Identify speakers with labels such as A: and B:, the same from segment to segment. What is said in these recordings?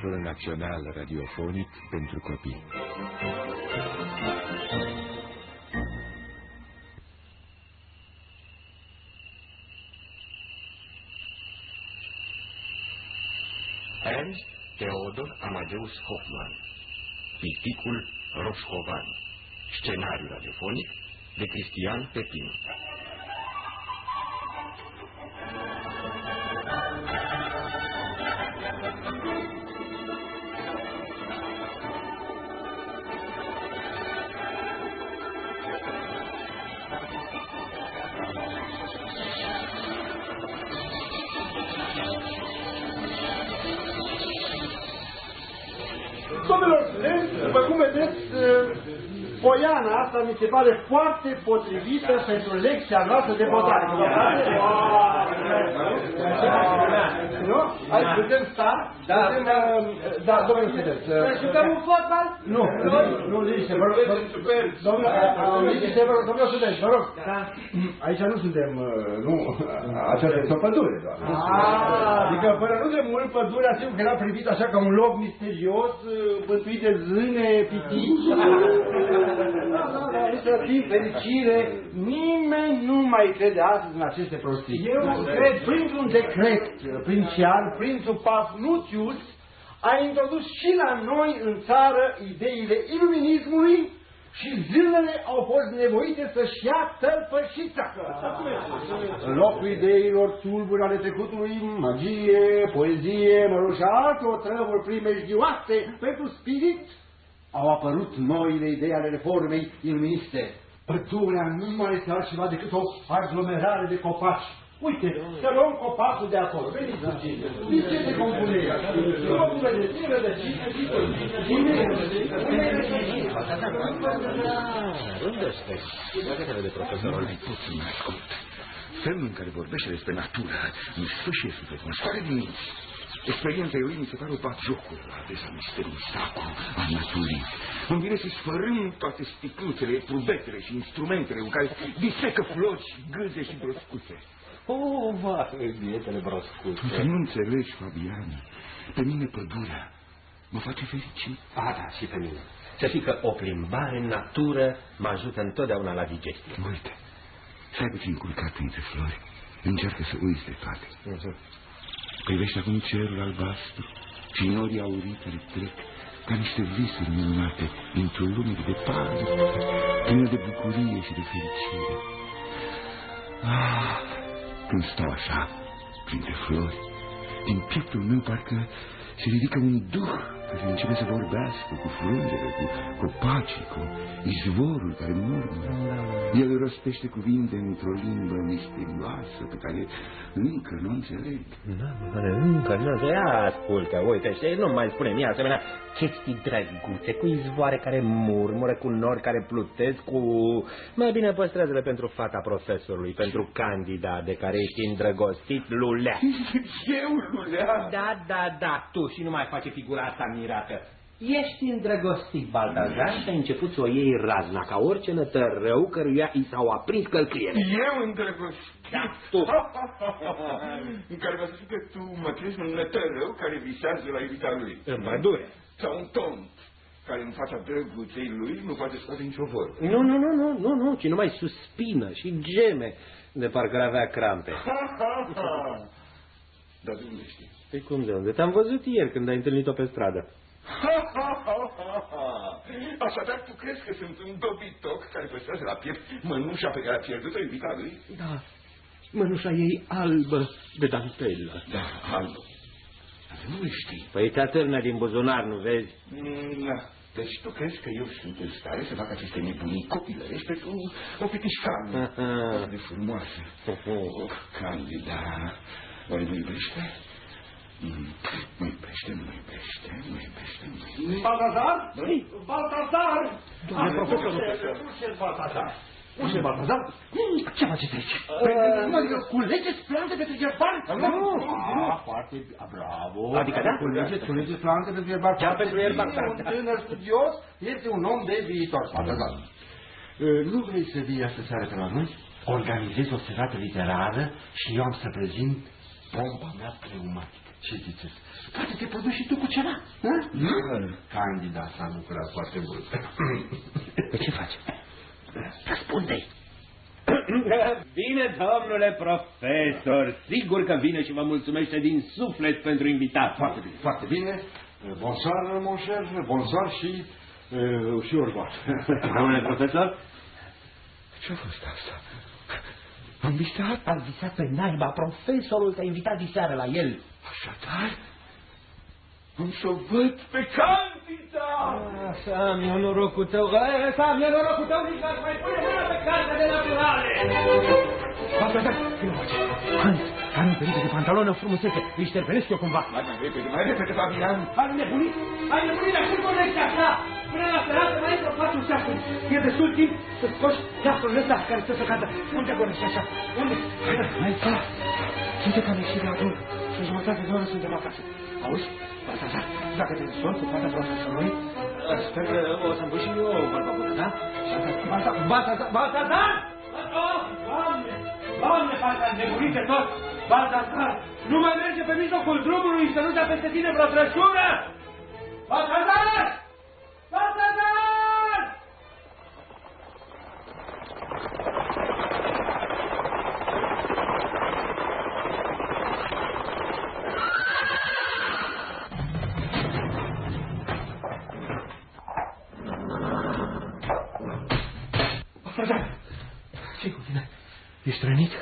A: Centrul Național Radiofonic pentru Copii.
B: Ernst Theodor Amadeus Hoffman Piticul Roșcovan Scenariu radiofonic de Cristian Pepin
C: se pare foarte potrivită pentru lecția noastră de botanică. Nu? Hai, putem sta? Da, putem, da, domnule studenți.
D: Jucăm un fotbal?
C: Nu, nu, liniște, vă rog. Domnule, liniște, vă rog, domnule studenți, vă rog. Aici nu suntem, nu, aceasta este o pădure doar. Adică până nu de mult pădurea sigur că era privit așa ca un loc misterios, bântuit de zâne, pitici. Da, da, da, să fim fericire, nimeni nu mai crede astăzi în aceste prostii. Eu cred, printr-un decret princial, prințul Pafnuțius a introdus și la noi în țară ideile iluminismului și zilele au fost nevoite să-și ia tălpășița. În locul ideilor tulburi ale trecutului, magie, poezie, mă rog, și alte otrăvuri primejdioase pentru spirit, au apărut noile idei ale reformei iluministe. Pădurea nu mai este altceva decât o aglomerare de copaci. Uite, să luăm copacul de acolo. Veniți puțin. Din ce se compune ea? Nu vedeți, din rădăcină, din
A: Unde stai? Dacă te vede profesorul?
E: Mai puțin ascult. Felul în care vorbește despre natură îmi sfâșie sufletul, mă scoare din minți. Experiența lui mi se pare o batjocul la adresa misterului sacru al naturii. Îmi vine să sfărâm toate sticluțele, trubetele și instrumentele în care disecă flori și gâze și broscuțe.
A: Oh, vai, bietele broscuțe.
E: Tu nu înțelegi, Fabian. Pe mine pădurea mă face fericit.
A: A, da, și pe mine. Să știi că o plimbare în natură mă ajută întotdeauna la digestie.
E: Uite, stai puțin culcat printre flori. Încearcă să uiți de toate.
A: Uh -huh.
E: Privește acum cerul albastru și norii aurii care trec ca niște visuri minunate dintr-o lume de departe, plină de bucurie și de fericire. Ah, când stau așa, printre flori, din pieptul meu parcă se ridică un duh care începe să vorbească cu frunzele, cu copacii, cu izvorul care murmură. El rostește cuvinte într-o limbă misterioasă pe care încă nu înțeleg.
A: Da, care încă nu înțeleg. Ascultă, uite, și nu mai spune mie asemenea chestii drăguțe, cu izvoare care murmură, cu nori care plutesc, cu... Mai bine păstrează-le pentru fata profesorului, pentru candida de care ești îndrăgostit, Lulea.
E: Eu, Lulea?
A: Da, da, da, tu și nu mai face figura asta mirată. Ești îndrăgostit, Baltazar, și ai început să o iei razna, ca orice nătărău căruia i s-au aprins călcâiele.
E: Eu îndrăgostit?
A: Da, tu.
E: în care vă spun că tu mă crezi un nătărău care visează la iubita lui.
A: În pădure.
E: Sau un tont care în fața drăguței lui nu poate scoate nicio vorbă.
A: Nu, nu, nu, nu, nu, nu, ci numai suspină și geme de parcă ar avea crampe.
E: Dar de unde știi?
A: Păi cum de unde? Te-am văzut ieri când ai întâlnit-o pe stradă.
E: Așadar, tu crezi că sunt un dobitoc care păstrează la piept mănușa pe care a pierdut-o iubita lui?
A: Da, mănușa ei albă de dantelă.
E: Da, albă. Dar nu le știi.
A: Păi te atârnă din buzunar, nu vezi?
E: Mm, Da. Deci tu crezi că eu sunt în stare să fac aceste nebunii copilărești pentru o petișcană de frumoasă? Oh, Candida, oare nu iubește? Mm, Nu iubește, nu iubește, nu iubește, nu iubește.
C: Baltazar? Baltazar!
A: Domnule profesor,
C: Ușe, Baltazar! Ușe, Baltazar!
A: Ce faceți aici?
C: Adică culegeți plante pentru ierbar?
A: Nu.
C: Ah, foarte bravo.
A: Adică da?
C: Culegeți, culegeți plante pentru ierbar.
A: Chiar pentru ierbar, da.
C: Un tânăr studios este un om de viitor. Baltazar. Nu vrei să vii astă seară pe la noi? Organizez o serată literară și eu am să prezint bomba mea pneumatică. Ce ziceți?
A: Poate te produci și tu cu ceva, nu?
C: Candida s-a bucurat foarte mult.
A: Pe ce faci? Răspunde-i. Bine, domnule profesor, sigur că vine și vă mulțumește din suflet pentru invitat.
C: Foarte bine, foarte bine. Bonsoir, mon cher, bonsoir și, uh, și orvar.
A: Domnule profesor?
C: Ce-a fost asta? Am visat?
A: Am visat pe naiba, profesorul te-a invitat diseară la el.
C: Așadar, am să văd pe Candida!
A: Să-mi norocul tău, să-mi norocul tău, nici n-aș mai pune mâna pe cartea de naturale.
C: Asta, da, ce nu face?
A: Hans, care un perică de pantalonă frumusețe, îi șterpenesc eu cumva.
C: Mai, mai repede, mai repede, Fabian!
A: Ai nebunit? Ai nebunit, dar cum vorbești așa? Până la serată mai să faci un ceasul. E destul timp să scoți ceasul ăsta care stă să cadă. Unde gonești așa? Unde?
C: Hai, da! Suntem cam ieșit de acolo. Și jumătate de oră suntem acasă. Auzi? Baltazar, dacă te sun cu fata profesorului, sper că o să-mi pui și eu o vorbă bună, da?
A: Baltazar! Baltazar! Baltazar! Oh, Doamne! Doamne, parcă am nebunit de tot! Baltazar! Nu mai merge pe mijlocul drumului să nu dea peste tine vreo trăsură! Baltazar! Baltazar!
C: Ești rănit?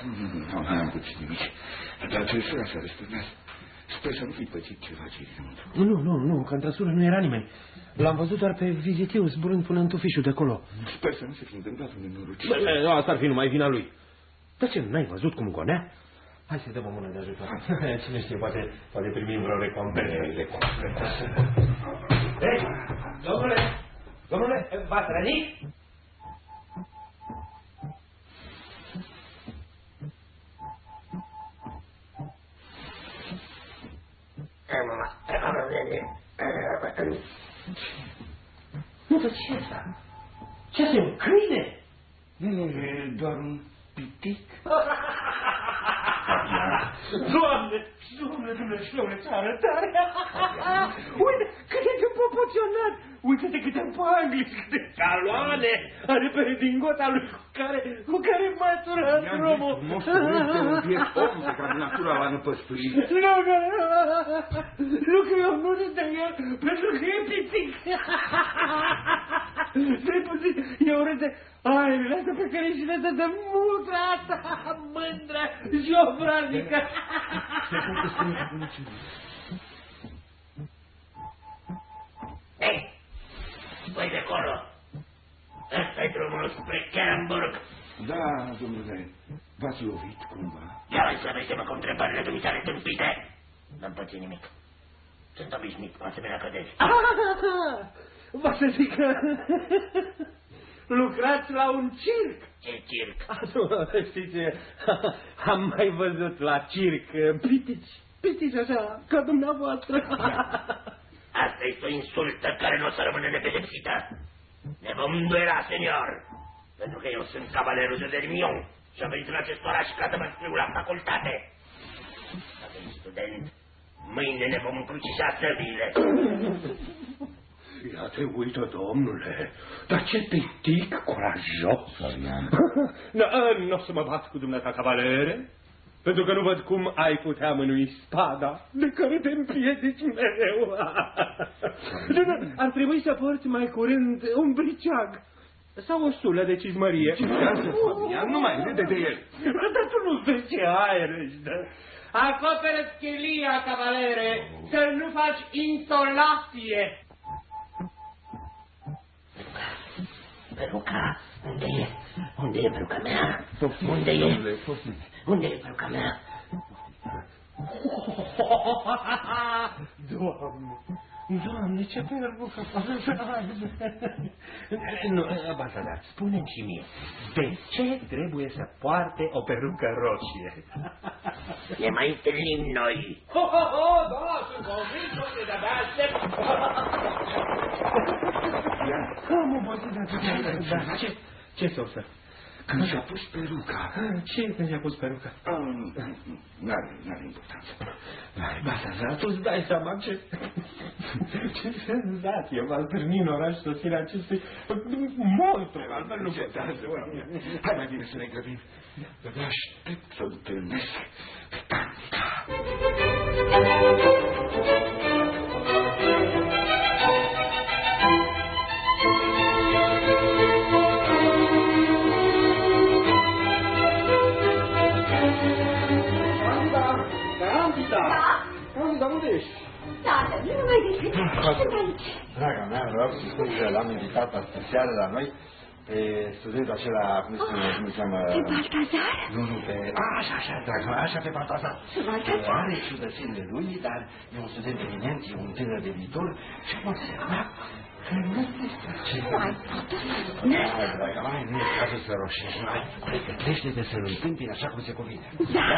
E: Nu, nu am pățit nimic. Dar ce să s-a răsturnat. Sper să nu fi pățit ceva ce
A: Nu, nu, nu, nu, că în trăsură nu era nimeni. L-am văzut doar pe vizitiu zburând până în tufișul de acolo.
E: Sper să nu se fi întâmplat un nenorocire.
A: Bă, Asta ar fi numai vina lui. Dar ce, n-ai văzut cum gonea? Hai să-i dăm o mână de ajutor. Cine știe, poate, poate primim vreo recompensă. Ei, domnule, domnule, v-ați rănit? Nu, dar ce asta? Ce asta e un câine?
E: Nu, nu, e doar un pitic.
A: Doamne, Doamne Dumnezeule, ce arătare! Uite, cât e de proporționat! Uite-te câte panglici, câte caloane are pe redingota lui cu care, cu care mătură drumul!
E: Nostru este un biet om pe care natura l-a năpăstuit.
A: Nu, că, nu că eu nu râd de el, pentru că e pitic. Stai puțin, eu râd de aerele astea pe care și le dă de mutra asta, mândră și obraznică.
D: Ei, voi de acolo. ăsta e drumul spre Caramburg.
E: Da, domnule, v-ați lovit cumva?
D: Ia mai să vezi cu întrebările dumitale tâmpite. N-am pățit nimic. Sunt obișnuit cu asemenea căderi.
A: Vă să zic că lucrați la un circ.
D: Ce circ?
A: Ah, nu, știți, am mai văzut la circ pitici, pitici așa, ca dumneavoastră.
D: Asta este o insultă care nu o să rămână nepedepsită. Ne vom duela, senior, pentru că eu sunt cavalerul de Dermion și am venit în acest oraș ca să mă scriu la facultate. Dacă ești student, mâine ne vom încrucișa săbile.
C: Ia te uită, domnule, dar ce pitic curajos.
E: Fabian.
A: Nu o să mă bat cu dumneata, cavalere, pentru că nu văd cum ai putea mânui spada de care te împiedici mereu. Nu, nu, ar trebui să porți mai curând un briceag sau o sulă de cizmărie.
E: Ce lasă, Fabian, nu mai râde de el.
A: Dar tu nu vezi ce aer își dă. Acoperă schelia, cavalere, să nu faci insolație.
D: Peruca, unde e? Unde e peruca mea? Unde e?
E: Domnule, poftim.
D: Unde e peruca mea?
A: Doamne, Doamne, ce perucă! Nu, Baltazar, spune-mi și mie, de ce trebuie să poarte o perucă roșie?
D: Ne mai întâlnim noi.
A: Ho, ho, ho, da, sunt convins, domnule, de-abia aștept. Am obosit de atât. Da, ce, ce să oferi?
E: Când și-a pus peruca,
A: Ce când și-a pus peruca?
E: am, N-are, n-are importanță.
A: Baltazar, tu îți dai seama ce... ce senzație va stârni în oraș sosirea acestui monstru. Altfel nu
E: Încetează, oameni. Hai mai bine să ne grăbim. De aștept să întâlnesc pe Tanica.
C: Candida! Candida, unde ești?
F: Tată, nu mai decât. Sunt aici.
C: Draga mea, vreau să spun că l-am invitat astă seară la noi pe studentul acela, cum se spune, cum se cheamă?
F: Pe Baltazar?
C: Nu, nu, pe... A, așa, așa, draga mea, așa, pe Baltazar.
F: Baltazar?
C: Are ciudățenile lui, dar e un student eminent, e un tânăr de viitor și am observat că nu ce...
F: Mai pot
C: Hai, draga mea, nu e cazul să roșești, mai pregătește-te să-l întâmpini așa cum se cuvine.
F: Da.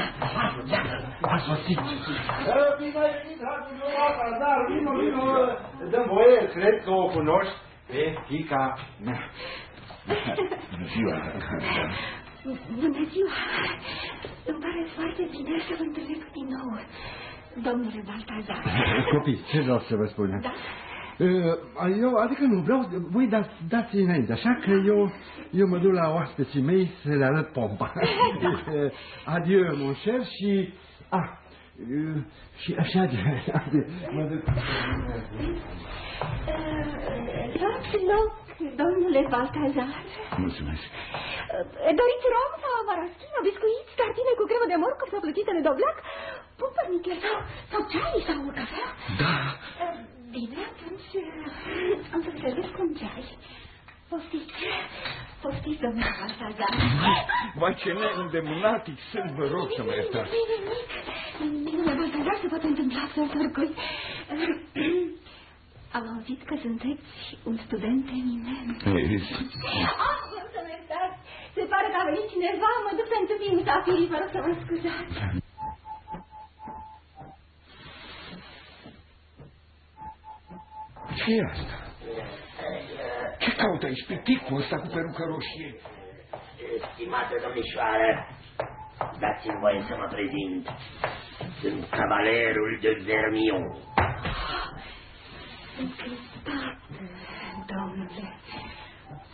C: Da, a sosit. Bine ai venit, dragul meu, Baltazar, vino, vino, dăm voie, cred că o cunoști pe fica mea.
E: Bună ziua.
F: Bună ziua! Îmi pare foarte bine să vă întâlnesc din nou, domnule Baltazar.
C: Copii, ce vreau să vă spun?
F: Da?
C: Uh, Eu, adică nu, vreau, voi dați, dați înainte, așa că eu, eu mă duc la oaspeții mei să le arăt pompa. Uh, Adieu, mon cher, și... Ah, uh, și așa, adieu, mă duc.
F: Luați loc, domnule Baltazar.
E: Mulțumesc.
F: Doriți rom sau maraschino, biscuiți, tartine cu cremă de morcov sau plătite de doblac, pupărniche sau, sau ceai sau cafea?
E: Da.
F: Bine, atunci am să servesc cu un ceai. Poftiți, poftiți, domnule Baltazar.
E: Vai, ce neîndemânatic sunt, vă rog să mă iertați.
F: Domnule Baltazar, se poate întâmpla să oricui. Am auzit că sunteți un student eminent. Ah, vreau să mă iertați. Se pare că a venit cineva, mă duc să întâmpin musafirii, vă rog să mă scuzați.
E: ce e asta? Ce caută aici pe ticul ăsta cu perucă roșie?
D: Stimată domnișoară, dați-mi voie să mă prezint. Sunt cavalerul de Vermion.
F: Încântat, domnule.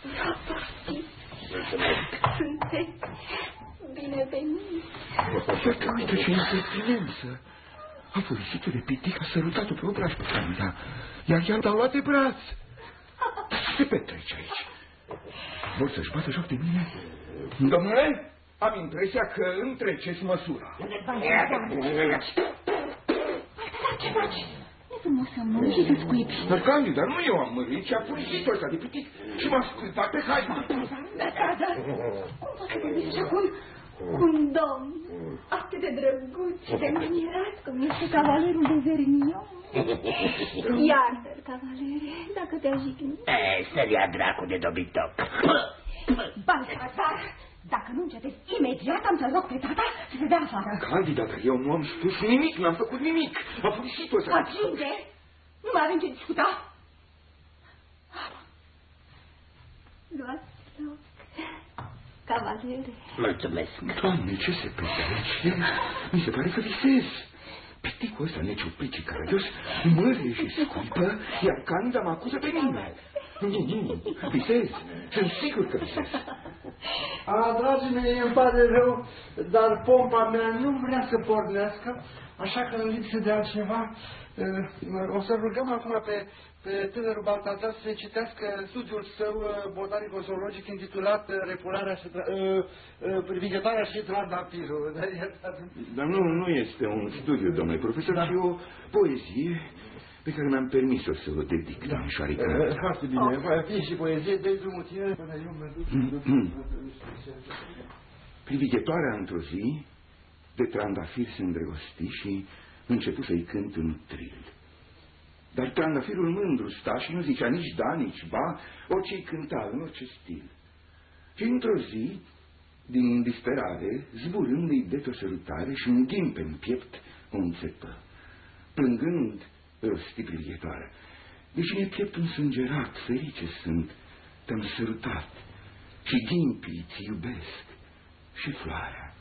F: Vă poftiți,
D: Mulțumesc.
F: sunteți binevenit.
E: Iată, uite ce impertinență. A folosit-o de pitic, a sărutat-o pe obraj pe Camila, iar ea l-a luat de braț. Ce se petrece aici? Vor să-și bată joc de mine? Domnule, am impresia că întreceți măsura.
F: Baltazar, ce faci? E frumos să mă și să scuipi.
E: Dar Candida, nu eu am mărit, ci a folosit-o ăsta de pitic și m-a scuipat pe haina.
F: Baltazar, cum poți să vorbiți așa cu un, cu un domn atât de drăguț și de manierat cum este cavalerul de Vermion? Iartă-l, cavalere, dacă te-a jignit.
D: E, să-l ia dracu de dobitoc.
F: Baltazar, dacă nu încetezi imediat, am să rog pe tata să se dea afară.
E: Candida, dar eu nu am spus nimic, n-am făcut nimic. A folosit-o ăsta.
F: Atinge! Nu mai avem ce discuta. Luați loc, cavalere.
D: Mulțumesc.
E: Doamne, ce se petrece? Mi se pare că visez. Piticul ăsta neciupit și caragios mărie și scuipă, iar Candida mă acuză pe mine. Nu, nu, visez. Sunt sigur că visez.
C: A, dragii mei, îmi pare rău, dar pompa mea nu vrea să pornească, așa că în lipsă de altceva, eh, o să rugăm acum pe, pe tânărul Baltazar să citească studiul său eh, botanico-zoologic intitulat eh, Repularea și tra- eh, eh, Privighetarea și Trandafirul.
E: Dar nu, nu este un studiu, domnule profesor, ci o poezie pe care mi-am permis-o să o dedic, domnișoarică.
C: Eh, Foarte bine, va fi și poezie, de drumul tine până eu mă duc.
E: Privighetoarea într-o zi de trandafir se îndrăgosti și începu să-i cânt un tril. Dar trandafirul mândru sta și nu zicea nici da, nici ba, orice-i cânta în orice stil. Și într-o zi, din disperare, zburând îi det o sărutare și un ghimpe în piept o înțepă. Plângând, rosti privighetoarea. Deși mi-e pieptul însângerat, ferice sunt, te-am sărutat și ghimpii ți iubesc și floarea.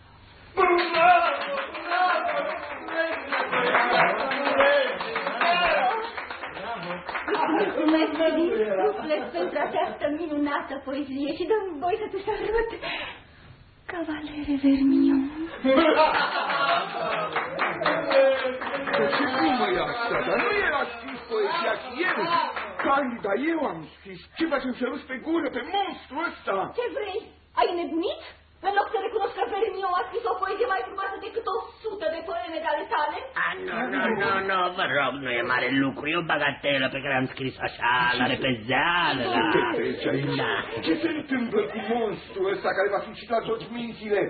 C: Bravo, Mulțumesc, Denis,
F: suflet pentru această minunată poezie și dăm voi să te sărut. Cavalere Vermion.
E: Și cum mă așa, dar nu era scris poezia el. Candida, eu am scris. Ce faci în pe gură, pe monstru ăsta?
F: Ce vrei? Ai nebunit? În loc să recunosc că Vermion a scris o poezie mai frumoasă decât o sută de poeme de ale tale?
D: Ah, nu, nu, nu, nu, vă rog, nu e mare lucru, e o bagatelă pe care am scris așa, la repezeală, la...
E: Ce treci aici?
D: Da.
E: Ce se întâmplă cu monstrul ăsta care va suscita toți mințile?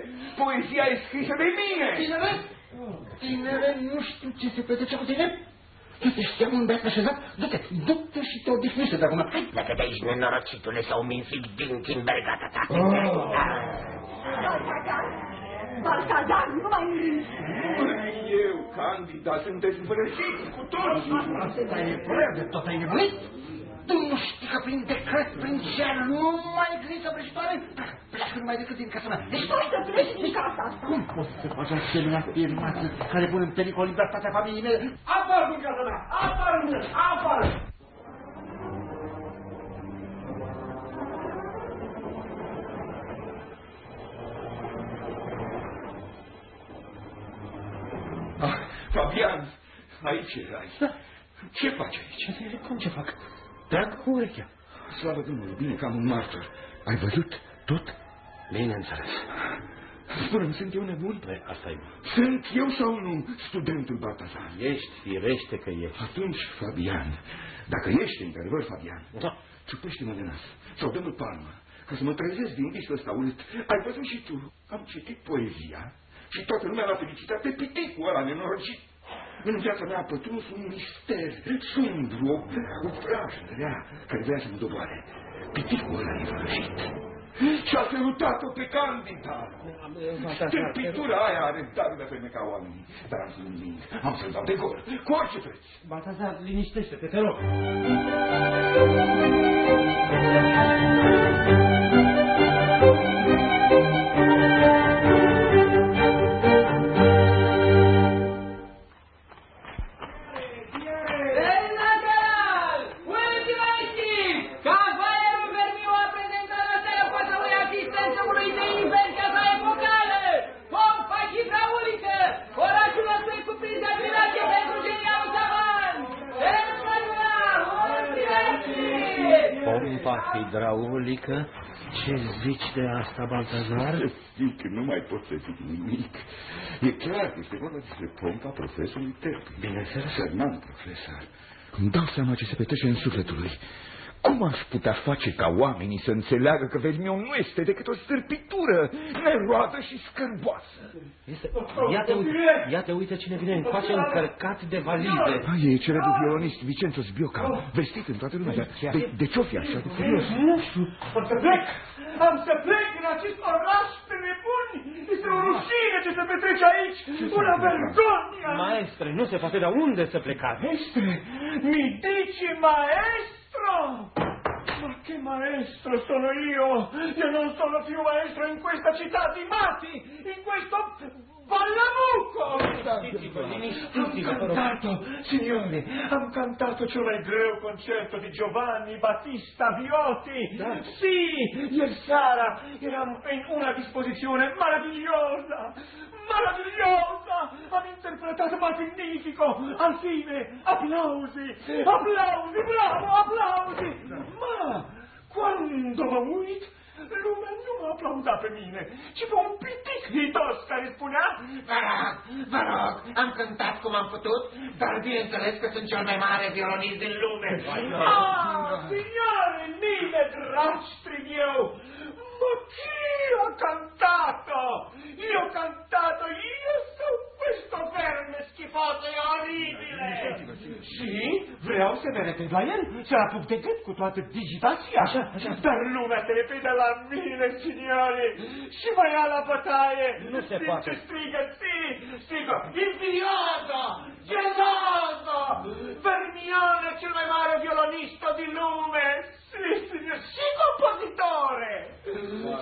E: Poezia e scrisă de mine!
G: Tinere, tinere, nu știu ce se petrece cu tine. Tu te știam un beat așezat? Du-te, du-te și te odihnește de acum. Hai.
D: Dacă de aici, nenorocitule, sau minfic din chimbergata ta.
F: Baltazar! Baltazar, nu mai muri!
E: Eu, Candida, sunteți vrăjiți cu toții!
G: Dar e prea de tot ai nebunit? Tu nu știi că prin decret, prin cer, nu mai există vrăjitoare? Pleacă numai decât din casa mea. Deci
F: Hai să pleci din casa asta!
G: cum poți să faci asemenea afirmații care pun în pericol libertatea familiei mele? Afară din casa mea! Afară! Afară!
E: Fabian, aici erai. Ce faci aici?
A: Cum ce fac? Trag cu urechea.
E: Slavă Domnului, bine că am un martor. Ai văzut tot?
A: Bineînțeles.
E: Spune-mi, sunt eu nebun?
A: Păi, asta e.
E: Sunt eu sau nu studentul Baltazar?
A: Ești, firește că ești.
E: Atunci, Fabian, dacă ești într-adevăr Fabian,
A: Da.
E: ciupește-mă de nas sau dă-mi palmă, ca să mă trezesc din visul ăsta urât. Ai văzut și tu, am citit poezia și toată lumea l-a felicitat pe piticul ăla nenorocit. În viața mea a pătruns un mister sumbru, o, o vrajă rea care vrea să mă doboare. Piticul ăla e vrăjit. Și a sărutat-o pe Candida. Tâmpitura aia are darul de a fermeca oamenii. Dar am să-l înving, am să-l dau de gol, cu orice preț.
A: Baltazar, liniștește-te, te rog. Zici de asta, Baltazar?
E: Zic, nu mai pot să zic nimic. E clar că este vorba despre pompa profesorului Terpi.
A: Bineînțeles.
E: Fernand profesor. Îmi dau seama ce se petrece în sufletul lui. Cum aș putea face ca oamenii să înțeleagă că Vermion nu este decât o stârpitură neroadă și scârboasă?
A: Este... Ia te uite, ia te uite cine vine încoace încărcat de valize.
E: Ah, e celebrul violonist Vicenzo Sbioca, vestit în toată lumea. Dar De, de ce-o fi așa de curios?
G: Nu știu, am să plec! Am să plec din acest oraș pe nebuni! Este o rușine ce se petrece aici! Una vergogna!
A: Maestre, nu se poate, dar unde să plecați?
G: Maestre, mi dici Ma che maestro sono io! Io non sono più maestro in questa città di matti! In questo
A: vă rog.
G: cantato, signori, am cantato cel mai greu concerto di Giovanni Battista Viotti. Sì, ieri sera eravamo in una disposizione meravigliosa, meravigliosa. Am interpretato magnifico. Al fine, applausi, applausi, bravo, applausi. Ma quando mă uit, lumea nu mă aplauda pe mine, ci pe un pitic hidos care spunea
H: Vă rog, vă rog, am cântat cum am putut, dar bineînțeles că sunt cel mai mare violonist din lume.
G: Ah, signore mille, dragi mio, ma chi ha cantato? Io ho cantato, io su questo verme schifoso e orribile. Sì, vreau să repet la el, să-l apuc de gât cu toată digitația. Dar lumea se repede la mine, signori, și mă ia la bătaie.
A: Nu se poate.
G: ce strigă, sì, strigă, invidioso, geloso, Vermione, cel mai mare violonista di lume, și compositore.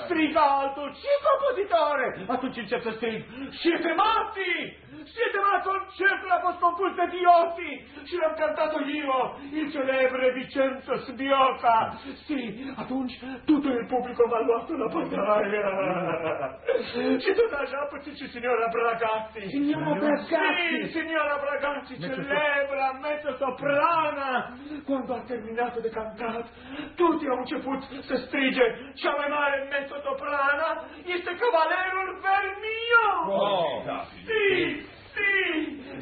G: Strigă altul, și compositore. Atunci încep să strig, siete guilty siete matti, un concertul a fost compus de Dioti și l-am cantat-o io, il celebre Vincenzo Sbioca. Sì, atunci tutto il pubblico m-a luat la pagaia. și tot așa a pățit și signora Bragatti.
I: Signora Bragatti?
G: Sì, signora Bragatti, celebra mezzo-soprana. Quando ha terminato de cantat, tutti au început să strige, cea mai mare mezzo-soprana este cavalerul Vermio.
C: Oh, da.
G: Sì, sì!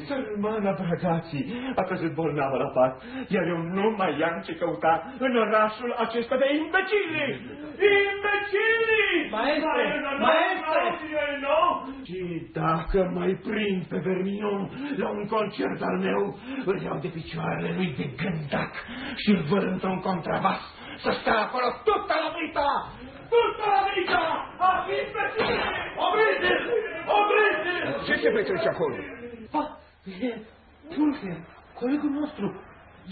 G: Sărmana Bragații a căzut bolnavă la pat, iar eu nu mai am ce căuta în orașul acesta de imbecili! Imbecili!
I: Maestre, maestre!
G: Nu? Și dacă mai prind pe Vermion la un concert al meu, îl iau de picioarele lui de gândac și îl văd într-un contrabas să stea acolo tutta la vita! Tutta la vita! A fi imbecili! Opriți-l! Opriți-l!
E: Ce se petrece acolo?
I: Ah, e Pulcher, colegul nostru.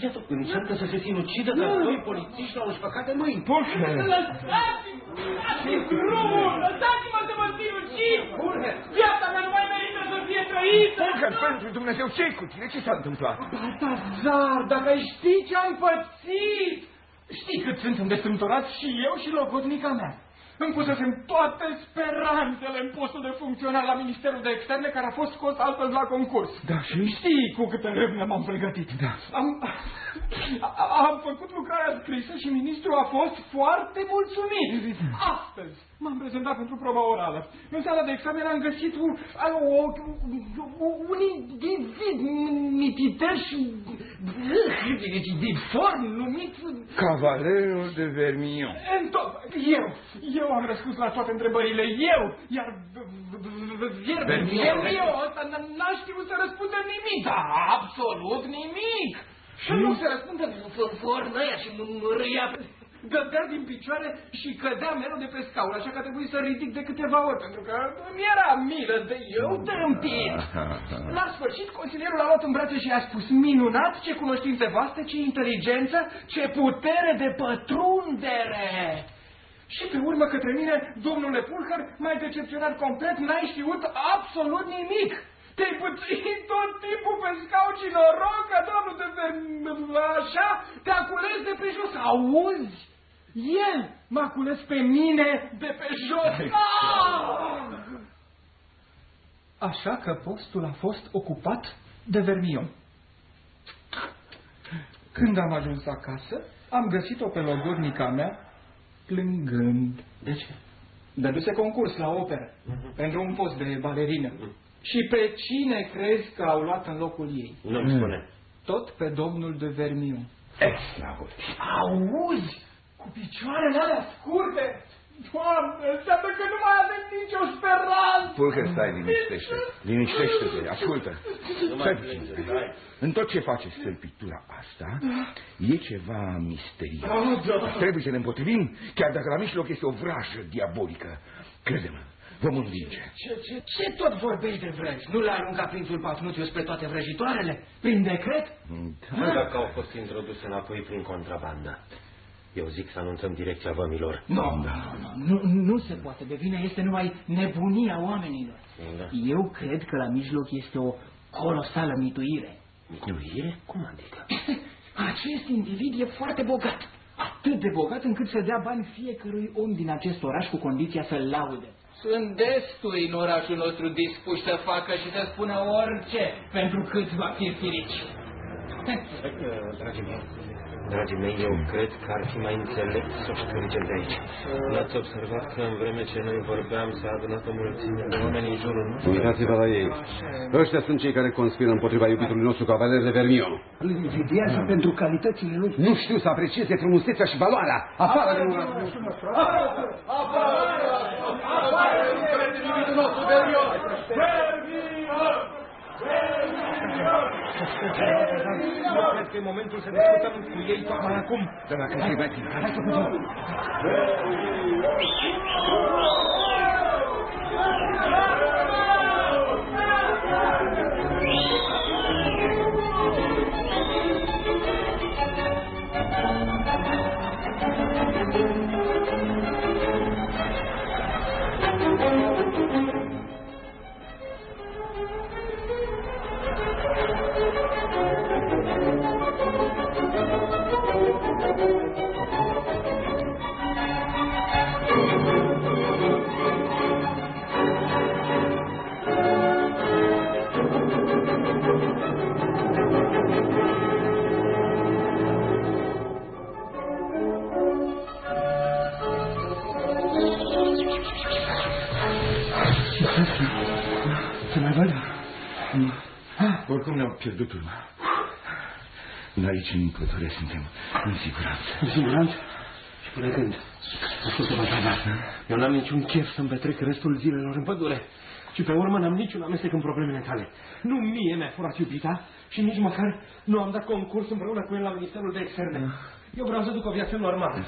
I: Iată, încearcă să se sinucidă ca doi polițiști la o spăcate mâini.
E: Pulcher!
H: Lăsați-mi! Lăsați-mi drumul! Lăsați-mă să mă sinucid! Viața mea nu mai merită să fie trăită!
E: Pulcher, pentru Dumnezeu, ce cu tine? Ce s-a întâmplat?
G: Baltazar, dacă ai ști ce am pățit! Știi cât sunt îndestrâmtorat și eu și logodnica mea. Îmi pusesem toate speranțele în postul de funcționar la Ministerul de Externe, care a fost scos astăzi la concurs.
E: Da, și?
G: Știi cu câtă râvnă m-am pregătit.
E: Da.
G: Am, a- am făcut lucrarea scrisă și ministrul a fost foarte mulțumit. Astăzi m-am prezentat pentru proba orală. În sala de examen am găsit un, o, o, un individ mititer și diform numit...
E: Cavalerul de Vermion.
G: Ento- eu, eu am răspuns la toate întrebările, eu, iar
E: Vermion.
G: eu ăsta n- n-a știut să răspundă nimic, da, absolut nimic. Și nu se răspunde fără ăia și râia, dădea din picioare și cădea mereu de pe scaun, așa că a trebuit să ridic de câteva ori, pentru că mi era milă de eu tâmpit. La sfârșit, consilierul a luat în brațe și a spus, minunat, ce cunoștințe vaste, ce inteligență, ce putere de pătrundere. Și pe urmă către mine, domnule Pulcher, m-ai decepționat complet, n-ai știut absolut nimic. Te-ai pățit tot timpul pe scaun și noroc că domnul de pe... așa, te-a cules de pe jos. Auzi? El m-a cules pe mine de pe jos. Ah! Așa că postul a fost ocupat de Vermion. Când am ajuns acasă, am găsit-o pe logodnica mea plângând.
I: De ce?
G: Dăduse concurs la operă pentru un post de balerină. Și pe cine crezi că au luat în locul ei?
A: Nu-mi spune.
G: Tot pe domnul de Vermiu.
E: Extraordinar.
G: Auzi? Cu picioarele alea scurte? Doamne, înseamnă că nu mai avem nicio speranță!
E: Pulcher, stai, liniștește. Liniștește-te, ascultă. Stai puțin. În tot ce face stâlpitura asta, e ceva misterios. Trebuie să ne împotrivim, chiar dacă la mijloc este o vrajă diabolică. Crede-mă, vom învinge.
I: Ce, ce, ce tot vorbești de vrăji? Nu l-a aruncat prințul Pafnuțiu spre toate vrăjitoarele? Prin decret?
A: Nu dacă au fost introduse înapoi prin contrabandă. Eu zic să anunțăm direcția vămilor.
I: Nu, nu, nu se poate. De vină este numai nebunia oamenilor.
A: Da.
I: Eu cred că la mijloc este o colosală mituire.
A: Mituire? Cum adică?
I: Acest individ e foarte bogat. Atât de bogat încât să dea bani fiecărui om din acest oraș cu condiția să-l laude.
H: Sunt destui în orașul nostru dispuși să facă și să spună orice pentru câțiva firfirici.
A: Dragii mei, dragii mei, eu cred că ar fi mai înțelept să o strângem de aici. N-ați observat că în vreme ce noi vorbeam s-a adunat o mulțime de oameni în jurul nostru?
C: Uitați-vă la ei. Ăștia sunt cei care conspiră împotriva iubitului nostru cavaler de Vermion.
I: Îl invidiază pentru calitățile lui.
C: Nu știu să aprecieze frumusețea și valoarea. Afară de noi!
A: Cred că e momentul să discutăm cu
E: En este momento
J: se
E: Oricum ne-au pierdut urma. În aici, în pădure, suntem în siguranță.
J: În siguranță?
A: Și până când? Ascultă-mă, Tana, eu n-am niciun chef să-mi petrec restul zilelor în pădure. Și pe urmă n-am niciun amestec în problemele tale. Nu mie mi-a furat iubita și nici măcar nu am dat concurs împreună cu el la Ministerul de Externe. Eu vreau să duc o viață normală.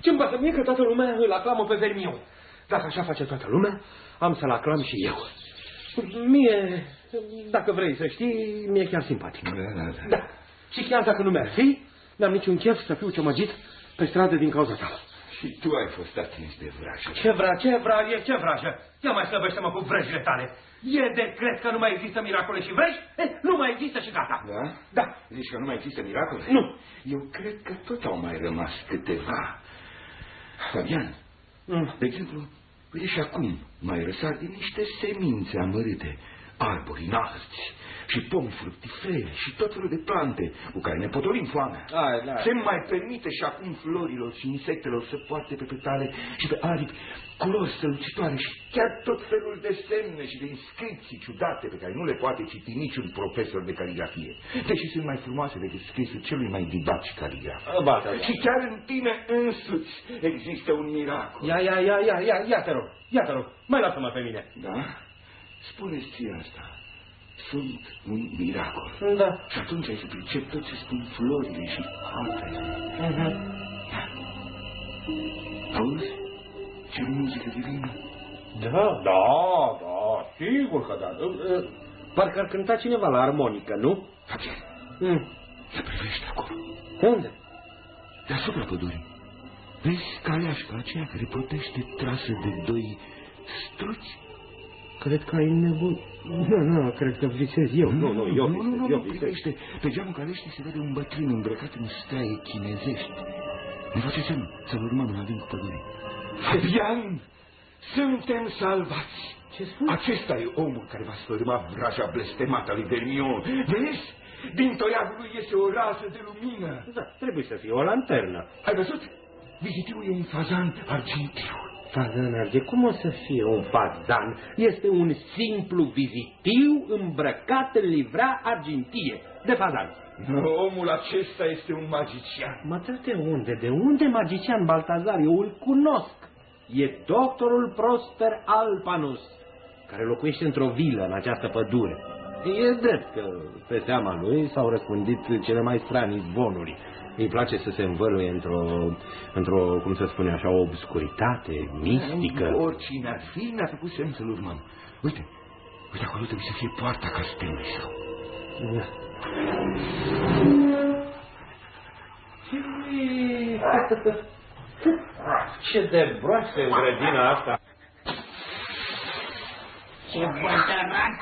A: Ce-mi bată mie că toată lumea îl aclamă pe Vermiu. Dacă așa face toată lumea, am să-l aclam și eu. Mie, dacă vrei să știi, mi-e chiar simpatic.
E: Da, da, da.
A: Da. Și chiar dacă nu mi-ar fi, n-am niciun chef să fiu ciomăgit pe stradă din cauza ta.
E: Și tu ai fost atins de vrajă.
A: Ce vrea, ce vrea, e ce vrajă? Ia mai slăbește-mă cu vrăjile tale. E de cred că nu mai există miracole și vreji? Eh, nu mai există și gata.
E: Da?
A: Da.
E: Zici că nu mai există miracole?
A: Nu.
E: Eu cred că tot au mai rămas câteva. Fabian,
A: Mm.
E: de exemplu, uite și acum mai răsar din niște semințe amărâte, arbori înalți și pomi fructiferi și tot felul de plante cu care ne potolim foamea.
A: Ai, da.
E: Se mai permite și acum florilor și insectelor să poarte pe petale și pe aripi culori strălucitoare și chiar tot felul de semne și de inscripții ciudate pe care nu le poate citi niciun profesor de caligrafie, deși sunt mai frumoase decât scrisul celui mai didaci caligraf.
A: Ba, da, da.
E: Și chiar în tine însuți există un miracol.
A: Ia, ia, ia, ia, ia, ia te rog, ia te rog, mai lasă-mă pe mine.
E: Da? Spuneți ție asta. Sunt un miracol.
A: Da.
E: Și atunci ai să pricep tot ce spun florile și apele.
A: Mhm.
E: Auzi? Ce muzică divină.
A: Da, da, da, sigur că da. Uh, Parcă ar cânta cineva la armonică, nu?
E: Fabian,
A: Mm.
E: să privești acolo.
A: Unde?
E: Deasupra pădurii. Vezi caleașca aceea care plutește trasă de doi struți?
A: Cred că ai nebun. Nu, nu, cred că visez eu. Nu, nu, eu
E: nu, nu, nu,
A: visez, eu
E: nu,
A: visez.
E: privește. Pe geamul caleștii se vede un bătrân îmbrăcat în straie chinezești. Ne face semn să-l urmăm în adâncul pădurii. Fabian, suntem salvați.
A: Ce spui?
E: Acesta e omul care va sfârma vraja blestemată a lui Vermion. Vezi? Din toiagul lui iese o rază de lumină.
A: Da, trebuie să fie o lanternă.
E: Ai văzut? Vizitiu e un fazan argintiu.
A: Fazan arge, cum o să fie un fazan? Este un simplu vizitiu îmbrăcat în livrea argintie de fazan.
E: Omul acesta este un magician.
A: Mă de unde? De unde magician Baltazar? Eu îl cunosc. E doctorul Prosper Alpanus, care locuiește într-o vilă în această pădure. E drept că pe seama lui s-au răspândit cele mai stranii zvonuri. Îi place să se învăluie într-o, într-o, cum să spune așa, o obscuritate mistică.
E: Oricine ar fi, ne-a făcut semn să-l urmăm. Uite, uite acolo trebuie să fie poarta castelului său.
A: Ce de broaște în grădina asta!
D: Ce bătărat!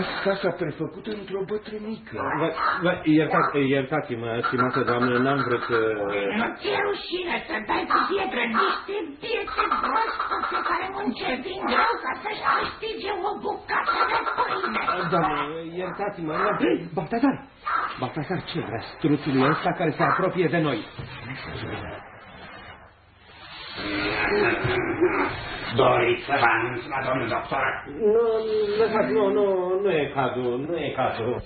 E: Asta s-a prefăcut într-o bătrânică.
A: Vă, vă, iertați, iertați-mă, stimată doamnă, n-am vrut să...
D: Nu ți-e rușine să dai cu pietre niște biete proaspăte care muncesc din greu ca să-și câștige o bucată de pâine.
A: Doamne, iertați-mă, Baltazar! Baltazar, ce vrea struțului ăsta care se apropie de noi?
D: Doriți să vă anunț la domnul doctor?
A: Nu, lăsați, nu, nu, nu e cazul, nu e cazul.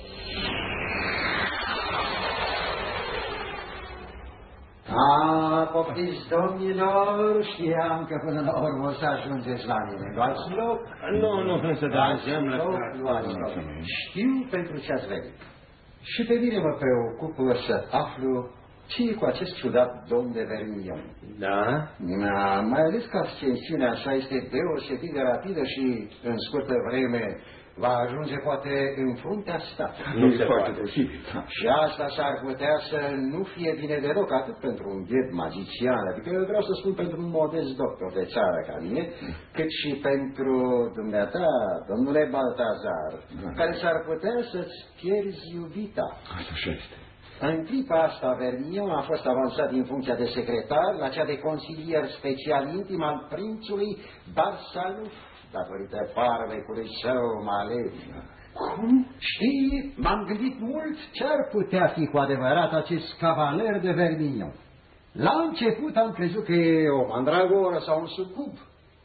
K: A, poftiți, domnilor, știam că până la urmă o să ajungeți la mine. Luați loc?
A: Nu, nu vrem să deranjăm,
K: Luați loc,
A: lăsați.
K: luați loc. Știu pentru ce ați venit. Și pe mine mă preocupă să aflu ce e cu acest ciudat domn de Vermilion.
A: Da?
K: Da, mai ales că ascensiunea așa este deosebit de rapidă și în scurtă vreme va ajunge poate în fruntea statului.
E: Nu e foarte posibil.
K: Și asta s-ar putea să nu fie bine deloc, atât pentru un ghet magician, adică vreau să spun pentru un modest doctor de țară ca mine, cât și pentru dumneata, domnule Baltazar,
E: Da.
K: care s-ar putea să-ți pierzi iubita.
E: Asta așa este.
K: În clipa asta, Vermion a fost avansat din funcția de secretar la cea de consilier special intim al prințului Barsaluf, datorită farmecului său malefic. Cum? Știi, m-am gândit mult ce ar putea fi cu adevărat acest cavaler de Vermignon. La început am crezut că e o mandragoră sau un sucub,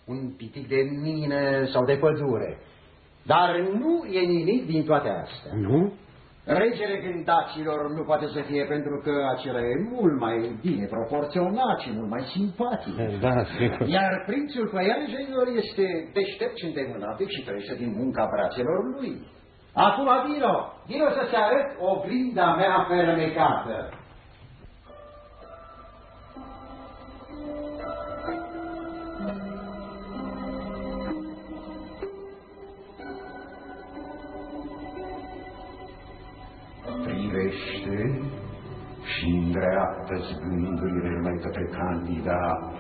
K: un pitic de mine sau de pădure. Dar nu e nimic din toate astea.
L: Nu?
K: Regele gândacilor nu poate să fie pentru că acela e mult mai bine proporționat și mult mai simpatic.
L: Da, sigur.
K: Iar prințul păianjenilor este deștept și îndemânatic și trăiește din munca brațelor lui. Acum vino, vino să-ți arăt oglinda mea fermecată. Privește și îndreaptă-ți gândurile numai către Candida,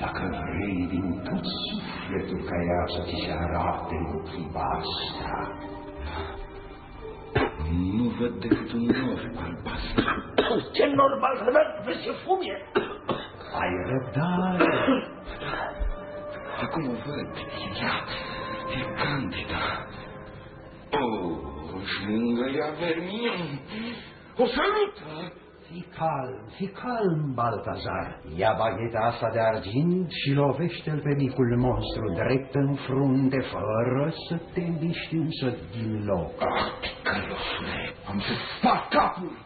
K: dacă vrei din tot sufletul ca ea să ți se arate în clipa asta.
E: Nu văd decât un nor albastru.
D: Ce normal să văd, vezi ce fum e.
K: Ai răbdare.
E: Acum o văd. E ea. E Candida. Oh, și lângă ea Vermion. O salută!
K: Fii calm, fii calm, Baltazar. Ia bagheta asta de argint și lovește-l pe micul monstru drept în frunte, fără să te miști însă din loc.
E: Ah, călosule, am să fac capul!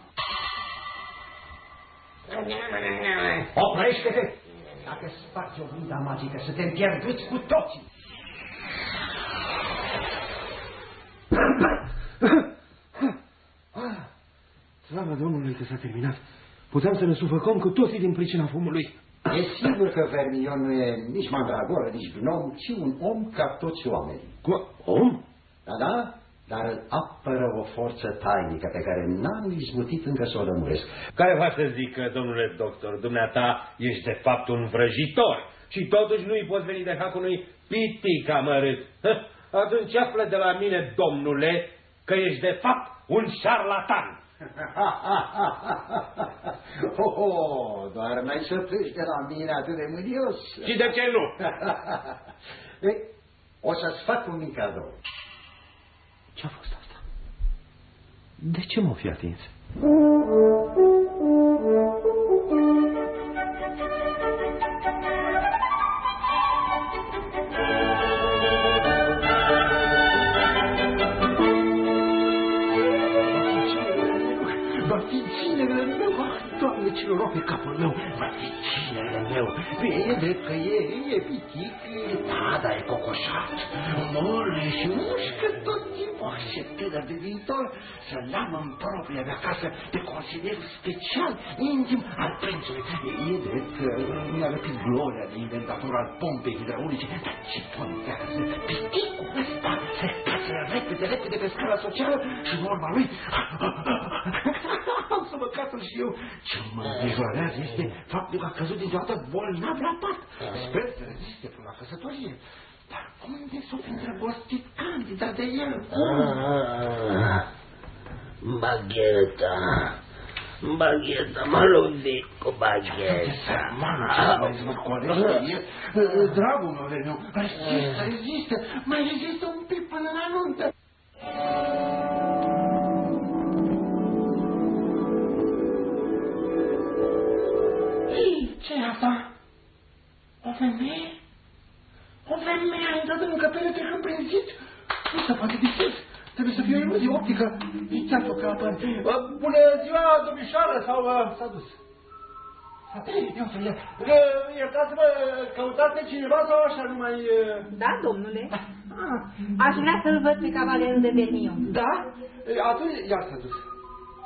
K: Oprește-te! Dacă spargi o mintea magică, suntem pierduți cu toții.
L: Slavă Domnului că s-a terminat. Puteam să ne sufocăm cu toții din pricina fumului.
K: E sigur că Vermion nu e nici mandragoră, nici gnom, ci un om ca toți oamenii.
L: Cu om?
K: Da, da? Dar îl apără o forță tainică pe care n-am izbutit încă să o lămuresc.
A: Care va să zică, domnule doctor, dumneata ești de fapt un vrăjitor și totuși nu-i poți veni de hacul unui pitic amărât. Hă? Atunci află de la mine, domnule, că ești de fapt un șarlatan.
K: oh, oh, doar n-ai să pleci de la mine atât de mânios.
A: Și de ce nu?
K: Ei, o să-ți fac un mic cadou.
L: Ce-a fost asta? De ce m-o fi atins?
I: Doamne, ce noroc pe capul meu, va fi cinele meu. E drept că e, e pitic, da, dar e cocoșat, mole și mușcă tot timpul. Ah, ce tânăr de viitor să-l am în propria mea casă de consilier special, intim al prințului. E drept că mi-a răpit gloria de inventator al pompei hidraulice, dar ce contează? Piticul ăsta se casă repede, repede pe scala socială și în urma lui am să mă casă și eu. Ce mă îngrijorează este faptul că a căzut dintr-o dată bolnav la pat. Sper să reziste până la căsătorie. Dar unde s-o fi îndrăgostit Candida de el?
D: Bagheta. Bagheta, mă lovit cu bagheta.
I: Sărmană, ce mai zvârcolește el? Dragul meu, Reniu, rezistă, rezistă, mai rezistă un pic până la nuntă. ce e asta? O femeie? O femeie a intrat în încăpere trecând prin zid? Nu se poate visez. Trebuie să fie o iluzie optică. Ce-a făcut apă? Bună ziua, domnișoară, sau uh, s-a dus? Eu să Iertați-mă, căutați pe cineva sau așa numai... uh,
M: Da, domnule. Aș vrea să-l văd pe cavalerul de Vermion.
I: Da? Atunci, iar s-a dus.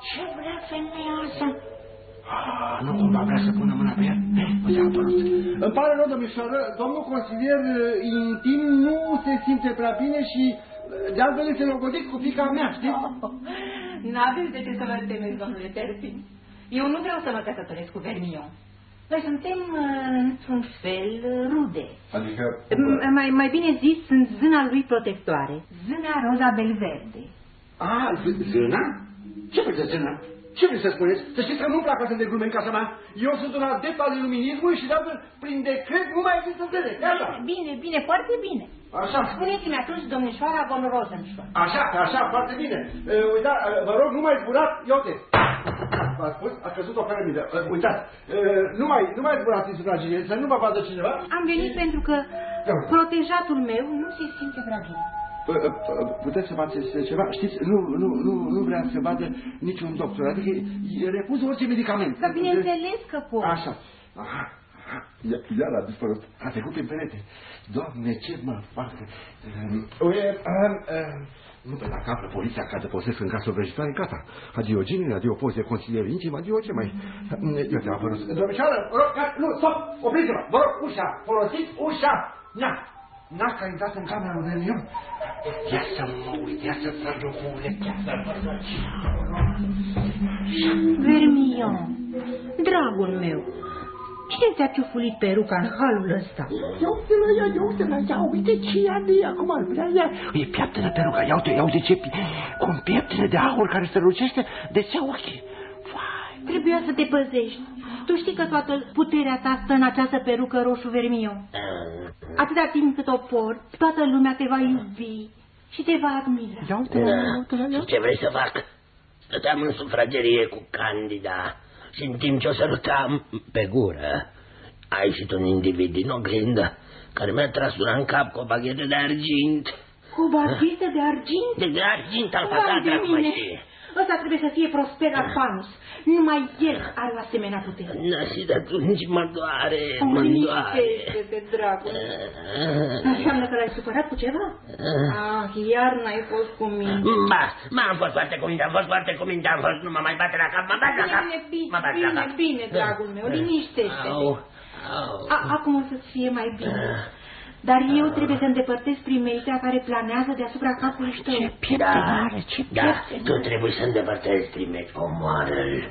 I: Ce vrea femeia asta? Ah, nu cumva vrea să pună mâna pe ea? O să apărut. Îmi pare rău, domnișoară, domnul consilier uh, intim nu se simte prea bine și
C: De altfel este logodit cu fica mea, știți?
M: N-aveți de ce să vă temeți, domnule Terpin. Eu nu vreau să mă căsătoresc cu Vermion. Noi suntem, uh, într-un fel, uh, rude.
C: Adică...
M: M- Mai, mai bine zis, sunt zâna lui protectoare. Zâna Roza Belverde.
C: A, z- zâna? Ce vreți de zână? Ce vreți să spuneți? Să știți că nu-mi plac astfel de glume în casa mea. Eu sunt un adept al iluminismului și de altfel, prin decret, nu mai există zâne. E Așa.
M: Bine, bine, foarte bine.
C: Așa.
M: Spuneți-mi atunci, domnișoara von Rosenschweig.
C: Așa, așa, foarte bine. Uh, uitați, uh, vă rog, nu mai zburați, iute. V-a spus, a căzut o cărămidă. Uh, uitați, uh, nu mai, nu mai zburați în sufragerie, să nu vă vadă cineva.
M: Am venit pentru că protejatul meu nu se simte prea bine.
C: Uh, uh, Puteți să faceți ceva? Știți, nu, nu, nu, nu vrea să vadă niciun doctor, adică e repus orice medicament.
M: Că bineînțeles că pot.
C: Așa. Aha. aha. Ia, iar a dispărut. A trecut prin perete. Doamne, ce mă fac? Um, uite, um, um, nu pe dacă află poliția ca de posesc în casă vrăjitoare, gata. Adio Gini, adio poze de consilier intim, adio ce mai... Eu te-am apărut. Domnișoară, vă rog, nu, stop, opriți-vă, vă rog, ușa, folosiți ușa. Na, na, că a intrat în camera lui Daniel. Ia să mă uit, ia să sar lucrurile, ia să
M: Vermion, dragul meu, cine ți-a ciufulit peruca în halul ăsta?
I: Ia uite la ea, ia uite la ea, uite ce ea de ea, cum ar vrea ea. E pieptănă peruca, ia uite, ia uite ce, pi- cum pieptănă de aur care se lucește de țea ochii.
M: Trebuia să te păzești. Tu știi că toată puterea ta stă în această perucă roșu vermion. Atâta timp cât o porți, toată lumea te va iubi și te va admira.
I: Ia uite,
D: Da. Și ce vrei să fac? Stăteam în sufragerie cu Candida și în timp ce o sărutam pe gură, a ieșit un individ din oglindă care mi-a tras una în cap cu o baghetă de argint.
M: Cu o baghetă de argint?
D: De, de argint al
M: Vai
D: facat
M: de
D: acum
M: mine!
D: Și...
M: Ăsta trebuie să fie Prosper Alfanus. Numai el are o asemenea putere.
D: Da, și de atunci mă doare, mă doare.
M: Liniștește-te, dragul. Înseamnă că l-ai supărat cu ceva? Ah, iar n-ai fost cu mine.
D: Ba, m-am fost foarte cuminte, am fost foarte cuminte, am fost, nu mă mai bate la cap, mă bate la cap.
M: Bine, bine,
D: mă bate la
M: bine,
D: cap.
M: bine, dragul meu, liniștește-te.
D: Au, au.
M: A- Acum o să-ți fie mai bine. Dar eu trebuie să îndepărtez primejdea care planează deasupra capului tău. Ce
D: Da, da, tu trebuie să îndepărtezi primet, omoară-l.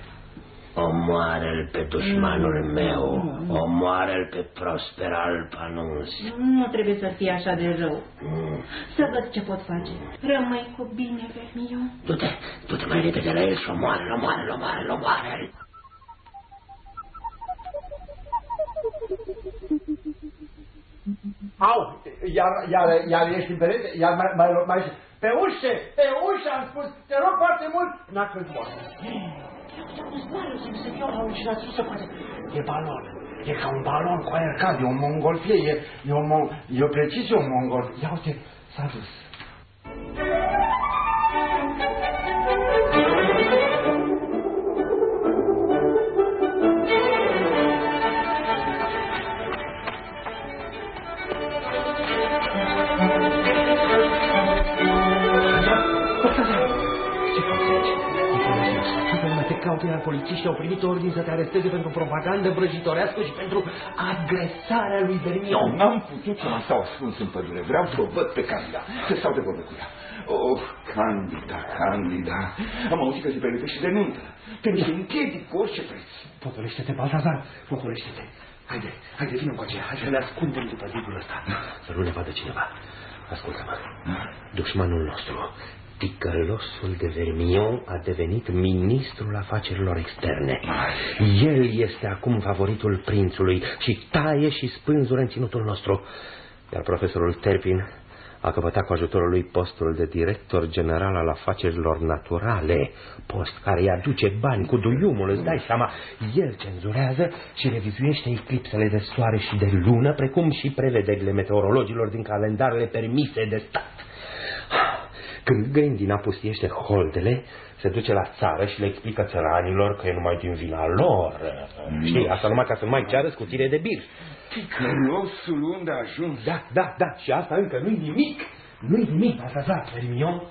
D: Omoară-l pe dușmanul meu, omoară-l pe Prosper Alpanus.
M: Nu trebuie să fie așa de rău. Să văd ce pot face. Rămâi cu bine, Vermiu.
D: Du-te, du-te mai repede la el și omoară-l, omoară-l, omoară-l, omoară-l.
C: Au, iar, iar, iar ești în perete, iar mai, mai, mai, pe ușe, pe ușe am spus, te rog foarte mult, n-a căzut moarte.
I: E balon. E ca un balon cu aer cald, e o mongolfie, e, e, o, mon, e o precizie, o mongol. Ia uite, s-a dus.
A: Supermă te caută, iar polițiștii au primit ordin să te aresteze pentru propagandă vrăjitorească și pentru agresarea lui Vermion.
E: N-am putut să mă stau ascuns în pădure. Vreau să o văd pe Candida, să stau de vorbă cu ea. Oh, Candida, Candida. Am auzit că se pregătește de nuntă. Trebuie să închedic cu orice preț.
A: Potolește-te, Baltazar, potolește-te. Haide, haide, vină cu aceea, hai să ne ascundem după zidul ăsta. Să nu ne vadă cineva. Ascultă-mă, dușmanul nostru, ticălosul de Vermion a devenit ministrul afacerilor externe. El este acum favoritul prințului și taie și spânzură în ținutul nostru. Iar profesorul Terpin a căpătat cu ajutorul lui postul de director general al afacerilor naturale, post care îi aduce bani cu duiumul, îți dai seama. El cenzurează și revizuiește eclipsele de soare și de lună, precum și prevederile meteorologilor din calendarele permise de stat. Când Grindina pustiește holdele, se duce la țară și le explică țăranilor că e numai din vina lor. Știi, asta numai ca să nu mai ceară scutire de bir.
E: Ticălosul unde a ajuns?
A: Da, da, da, și asta încă nu-i nimic. Nu-i nimic, Baltazar, Hermion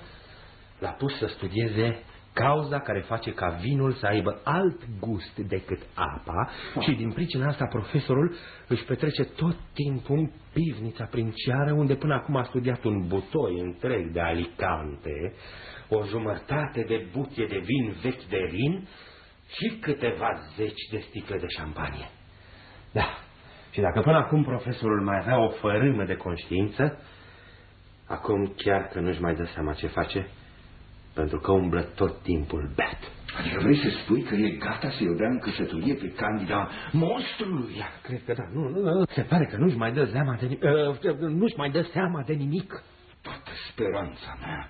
A: l-a pus să studieze cauza care face ca vinul să aibă alt gust decât apa și din pricina asta profesorul își petrece tot timpul în pivnița princiară unde până acum a studiat un butoi întreg de alicante, o jumătate de butie de vin vechi de rin și câteva zeci de sticle de șampanie. Da, și dacă până acum profesorul mai avea o fărâmă de conștiință, acum chiar că nu-și mai dă seama ce face, pentru că umblă tot timpul beat.
E: Adică vrei să spui că e gata să-i dea în căsătorie pe candida monstrului?
A: Ia, cred că da. Nu, nu, nu. Se pare că nu-și mai dă seama de, uh, nu-și mai dă seama de nimic.
E: Toată speranța mea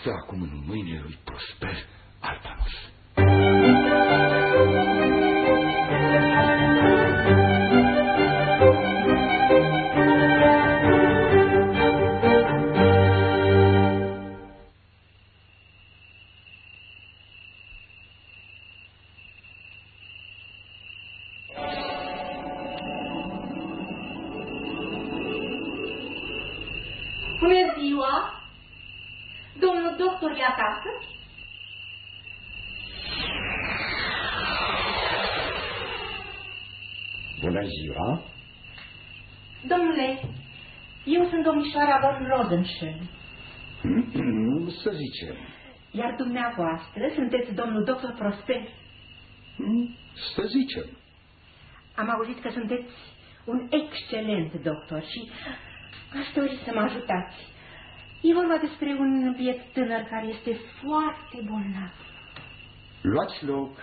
E: stă acum în mâinile lui Prosper Albanus.
M: domnișoara von Rosenschön.
K: Nu să zicem.
M: Iar dumneavoastră sunteți domnul doctor Prosper.
K: Să zicem.
M: Am auzit că sunteți un excelent doctor și aș dori să mă ajutați. E vorba despre un biet tânăr care este foarte bolnav.
K: Luați loc.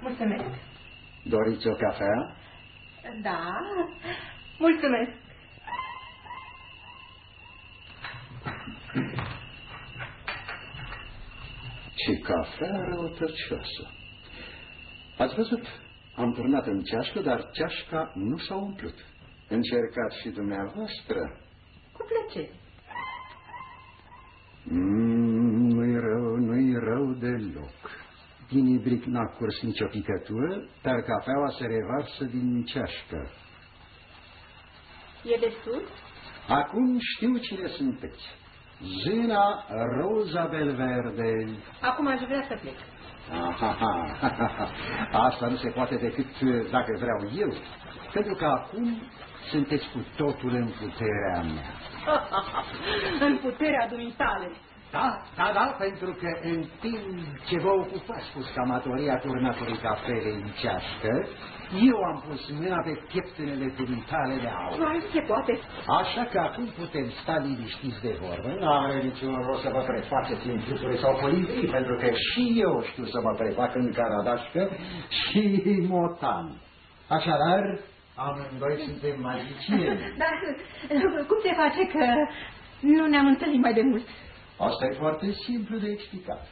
M: Mulțumesc.
K: Doriți o cafea?
M: Da, mulțumesc.
K: Ce cafea răutăcioasă. Ați văzut? Am turnat în ceașcă, dar ceașca nu s-a umplut. Încercați și dumneavoastră.
M: Cu plăcere.
K: Mm, nu-i rău, nu-i rău deloc. Din ibric n-a curs nicio picătură, dar cafeaua se revarsă din ceașcă.
M: E destul?
K: Acum știu cine sunteți. Zina Roza Belverde.
M: Acum aș vrea să plec.
K: Asta nu se poate decât dacă vreau eu. Pentru că acum sunteți cu totul în puterea mea.
M: în puterea dumitale.
K: Da, da, da, pentru că în timp ce vă ocupați cu scamatoria turnatului cafele în ceașcă, eu am pus mâna pe pieptenele dumitale de aur.
M: Mai se poate.
K: Așa că acum putem sta liniștiți de vorbă. Nu are niciun rost să vă prefaceți în juturi sau poivrii, pentru că și eu știu să mă prefac în caradașcă și motan. Așadar, amândoi suntem magicieni.
M: Dar cum se face că nu ne-am întâlnit mai de mult?
K: Asta e foarte simplu de explicat.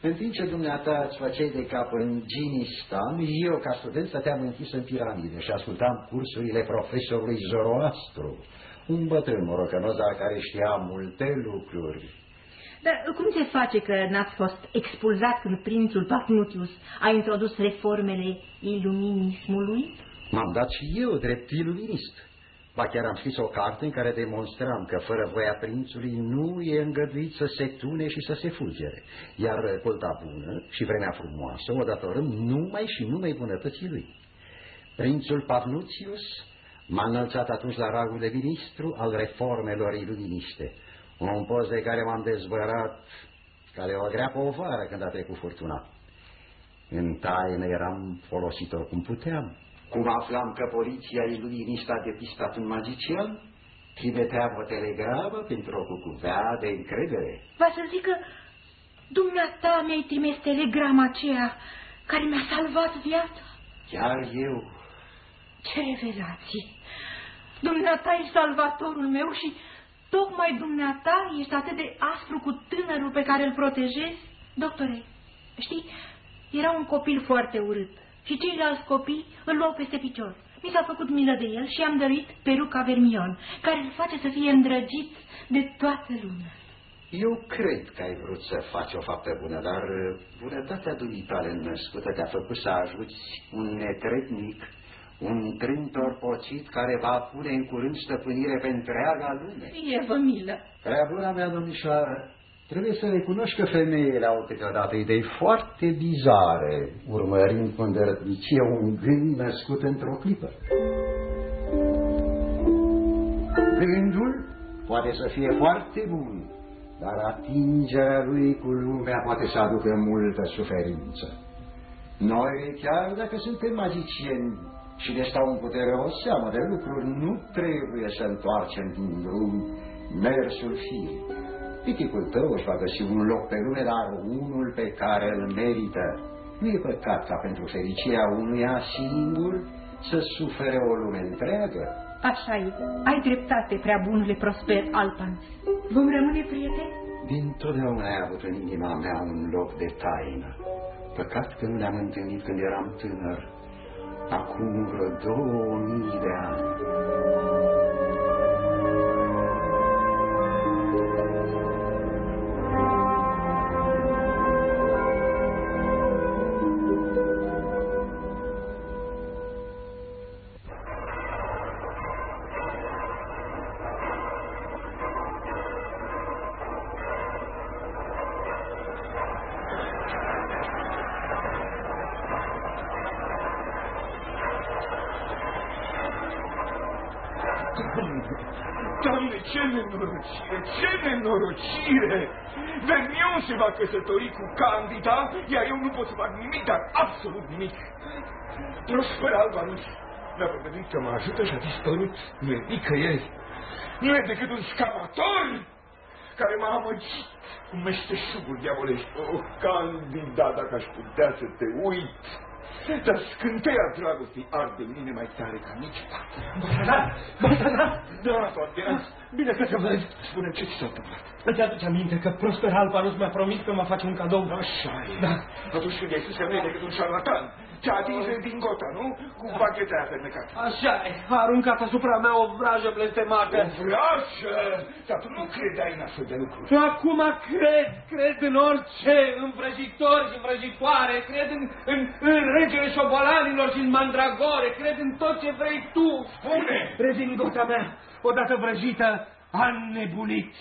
K: În timp ce dumneata îți făceai de cap în Ginistan, eu ca student stăteam închis în piramide și ascultam cursurile profesorului Zoroastru, un bătrân morocănos, dar care știa multe lucruri.
M: Dar cum se face că n-ați fost expulzat când prințul Papnutius a introdus reformele iluminismului?
K: M-am dat și eu drept iluminist. Ba chiar am scris o carte în care demonstram că fără voia prințului nu e îngăduit să se tune și să se fulgere, iar colta bună și vremea frumoasă o datorăm numai și numai bunătății lui. Prințul Pavnuțius m-a înălțat atunci la ragul de ministru al reformelor iluministe, un post de care m-am dezbărat ca de o grea povară când a trecut furtuna. În taină eram folositor cum puteam cum aflam că poliția iluministă a depistat un magician, trimitea o telegramă pentru o cucuvea de încredere.
M: Va să zic că dumneata mi-ai trimis telegrama aceea care mi-a salvat viața.
K: Chiar eu.
M: Ce revelație! Dumneata e salvatorul meu și tocmai dumneata ești atât de aspru cu tânărul pe care îl protejezi? Doctore, știi, era un copil foarte urât și ceilalți copii îl luau peste picior. Mi s-a făcut milă de el și am dăruit peruca vermion, care îl face să fie îndrăgit de toată lumea.
K: Eu cred că ai vrut să faci o faptă bună, dar uh, bunătatea dumitale născută te-a făcut să ajuți un netrebnic, un trântor pocit care va pune în curând stăpânire pe întreaga lume.
M: E vă milă.
K: Prea bună mea, domnișoară, Trebuie să recunoști că femeile au câteodată idei foarte bizare, urmărind cu îndărătnicie un gând născut într-o clipă. Gândul poate să fie foarte bun, dar atingerea lui cu lumea poate să aducă multă suferință. Noi, chiar dacă suntem magicieni și ne stau în putere o seamă de lucruri, nu trebuie să întoarcem din drum mersul firii. Piticul tău își va găsi un loc pe lume, dar unul pe care îl merită. Nu e păcat ca pentru fericirea unuia singur să sufere o lume întreagă.
M: Așa e. Ai dreptate, prea bunule Prosper Alpan. Vom rămâne prieteni?
K: Din totdeauna ai avut în inima mea un loc de taină. Păcat că nu ne-am întâlnit când eram tânăr, acum vreo două mii de ani.
E: Doamne, ce nenorocire, ce nenorocire! Vermion se va căsători cu Candida, iar eu nu pot să fac nimic, dar absolut nimic. Prosper Albanus mi-a promis că mă ajută și a dispărut. Nu e nicăieri. Nu e decât un scamator care m-a amăgit cu meșteșugul diavolești. Oh, Candida, dacă aș putea să te uit! Dar scânteia dragostii arde în mine mai tare ca niciodată.
G: Batalan! Batalan!
E: Da, Fabian.
G: Bine că te văd.
E: Spune ce ți s-a întâmplat.
G: Îți aduce aminte că Prosper Albanus mi-a promis că mă face un cadou?
E: Așa e.
G: Da.
E: Atunci când ai spus că nu e decât un șarlatan, ți-a atins din gota, nu? Cu bagheta aia fermecată.
G: Așa e. A aruncat asupra mea o vrajă blestemată.
E: O vrajă? Dar tu nu credeai în astfel de lucruri.
G: Și acum cred, cred în orice, în vrăjitori și vrăjitoare, cred în, în, în regele șobolanilor și în mandragore, cred în tot ce vrei tu.
E: Spune!
G: Rezingota mea, odată vrăjită, a nebunit.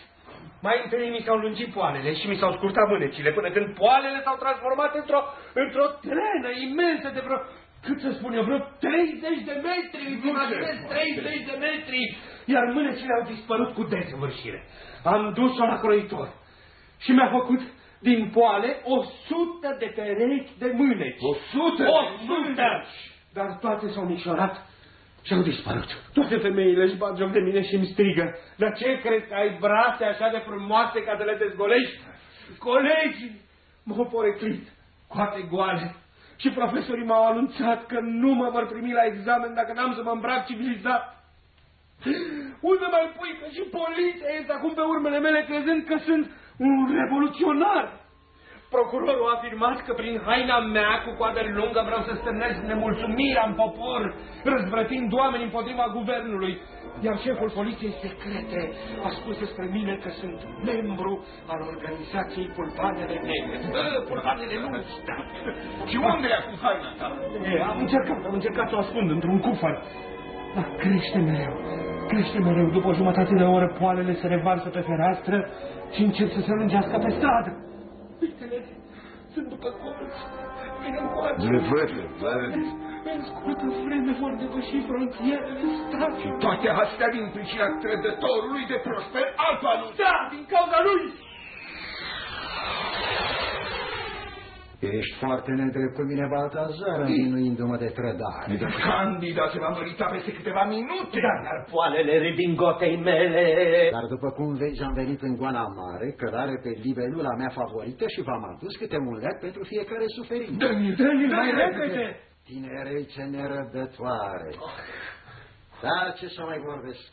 G: Mai întâi mi s-au lungit poalele și mi s-au scurtat mânecile, până când poalele s-au transformat într-o într-o trenă imensă de vreo, cât să spun eu, vreo 30 de metri, îți imaginez 30 de metri, iar mânecile au dispărut cu desăvârșire. Am dus-o la croitor și mi-a făcut din poale o sută de perechi de mâneci.
E: O sută?
G: O sută! Dar toate s-au mișorat și au dispărut. Toate femeile își bat joc de mine și îmi strigă. Dar ce crezi că ai brațe așa de frumoase ca să le dezgolești? Colegii m-au poreclit, coate goale. Și profesorii m-au anunțat că nu mă vor primi la examen dacă n-am să mă îmbrac civilizat. Unde mai pui că și poliția este acum pe urmele mele crezând că sunt un revoluționar? Procurorul a afirmat că prin haina mea cu coadă lungă vreau să stârnesc nemulțumirea în popor, răzvrătind oameni împotriva guvernului. Iar șeful poliției secrete a spus despre mine că sunt membru al organizației Pulpanele Negre. Bă, Pulpanele lungi, da.
E: Și unde e acum haina ta?
G: E, am încercat, am încercat să o ascund într-un cufăr. Dar crește mereu, crește mereu. După o jumătate de oră poalele se revarsă pe fereastră și încep să se lungească pe stradă. Uite-le, sunt după colț. Vine încoace.
E: Le văd, le văd.
G: În scurtă vreme vor depăși frontierele statului.
E: Și toate astea din pricina trădătorului de Prosper Alpanus.
G: Da, din cauza lui.
K: Ești foarte nedrept cu mine, Baltazar, învinuindu-mă de trădare.
E: De Candida se va mărita peste câteva minute.
G: Da, dar poalele redingotei mele...
K: Dar după cum vezi, am venit în goana mare, cărare pe libelula mea favorită și v-am adus câte un leac pentru fiecare suferință.
E: Dă-mi, dă-mi, mai repede!
K: Tinerețe nerăbdătoare. Dar ce să mai vorbesc?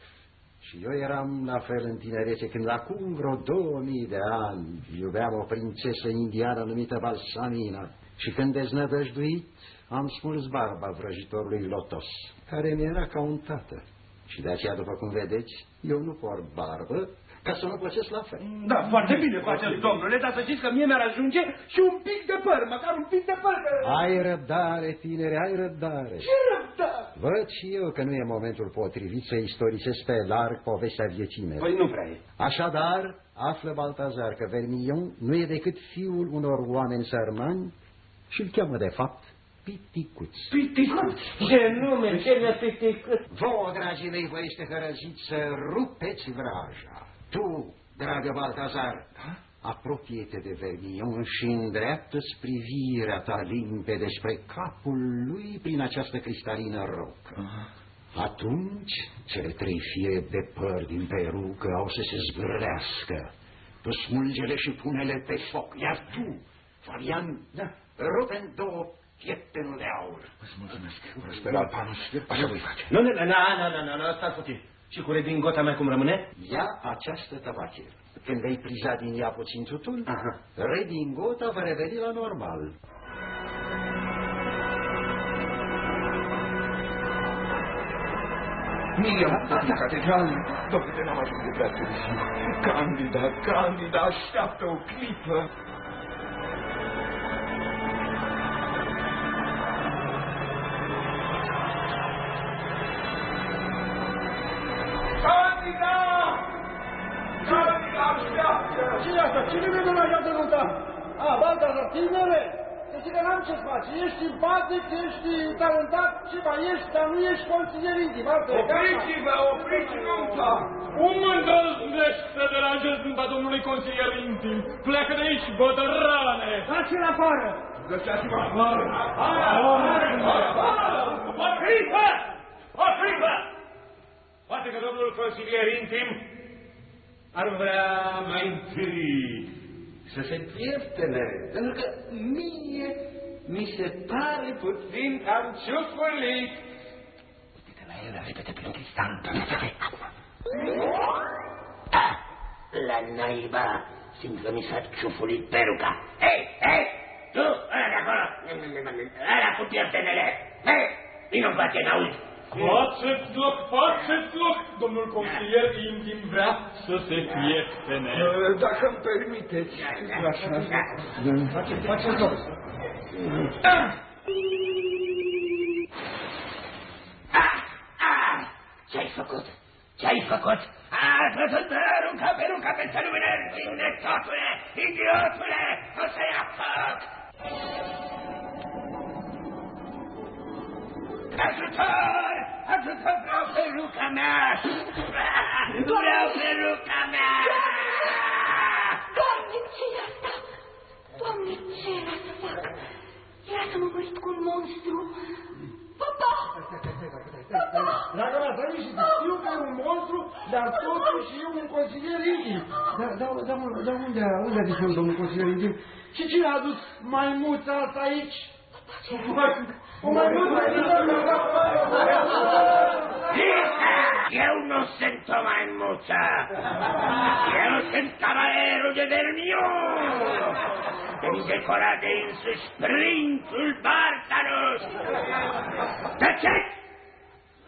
K: Și eu eram la fel în tinerețe când acum vreo două mii de ani iubeam o prințesă indiană numită Balsamina și când deznădăjduit am smuls barba vrăjitorului Lotos, care mi era ca un tată. Și de aceea, după cum vedeți, eu nu port barbă, ca să nu plăcesc la fel.
C: Da, foarte bine faceți, domnule, dar să știți că mie mi-ar ajunge și un pic de păr, măcar un pic de păr.
K: Ai răbdare, tinere, ai răbdare.
C: Ce răbdare?
K: Văd și eu că nu e momentul potrivit să istoricesc pe larg povestea vieții mele.
C: Păi nu prea e.
K: Așadar, află Baltazar că Vermilion nu e decât fiul unor oameni sărmani și îl cheamă de fapt Piticuț.
C: Piticuț? Ce nume, ce mi-a Piticuț?
K: Vouă, dragii mei, vă este hărăzit să rupeți vraja. Tu, dragă Baltazar, da? apropie-te de Vermilion și îndreaptă-ți privirea ta limpede spre capul lui prin această cristalină rocă. Aha. Atunci, cele trei fire de păr din perucă au să se zbârlească. Tu smulgele și pune-le pe foc, iar tu, Fabian, da. rupe în două pieptenul de aur.
N: Îți mulțumesc, vă sper Alpanus, așa voi face.
I: Nu, nu, nu, nu, nu, nu, nu, stați puțin. Și cu redingota mea cum rămâne?
K: Ia această tabacheră. Când vei priza din ea puțin tutun, Aha. redingota va reveni la normal.
N: Miriam, în catedrală, domnule, n-am ajuns de prea târziu. Candida, Candida, așteaptă o clipă.
C: Tinere! Să știi că n-am ce-ți faci. Ești simpatic, ești talentat și mai ești, dar nu ești consilier intim.
G: Opriți-vă, opriți nunta! Cum îndrăznești să deranjezi nunta domnului consilier intim? Pleacă de aici, bătărane!
C: Dați-l afară!
G: Lăsați-mă afară! O clipă! O clipă! Poate că domnul consilier intim ar vrea mai întâi să se pieftene, pentru că mie mi se pare puțin cam ciufulit.
D: Uite la el, repede prin cristal, La naiba, simt că mi s-a ciufulit peruca. Hei, hei, tu, ăla de acolo, ăla cu pieptenele, hei, vino bate în auz.
G: Faceți loc, faceți loc! Domnul consilier intim vrea să se pieftene.
N: Dacă îmi permiteți.
C: Așa. Faceți, faceți loc.
D: Ce-ai făcut? Ce-ai făcut? Ați văzut peruca, peruca pe lumină, inectotule, idiotule, o să ia foc! Ajutor! Ajutor! Vreau peruca mea! Vreau peruca mea!
F: Doamne, ce e asta? Doamne, ce era să fac? Era să mă mărit cu un monstru. Papa! Papa!
C: Dragă mea, să liniște, știu că e un monstru, dar totuși e un consilier intim. Dar, dar, dar, dar unde, unde a dispărut domnul consilier intim? Și cine a adus maimuța asta aici? O maimuță
D: Eu nu sunt o maimuță. Eu sunt cavalerul de Vermion. Îndecorat de însuși prințul Bartarus. Tăceți!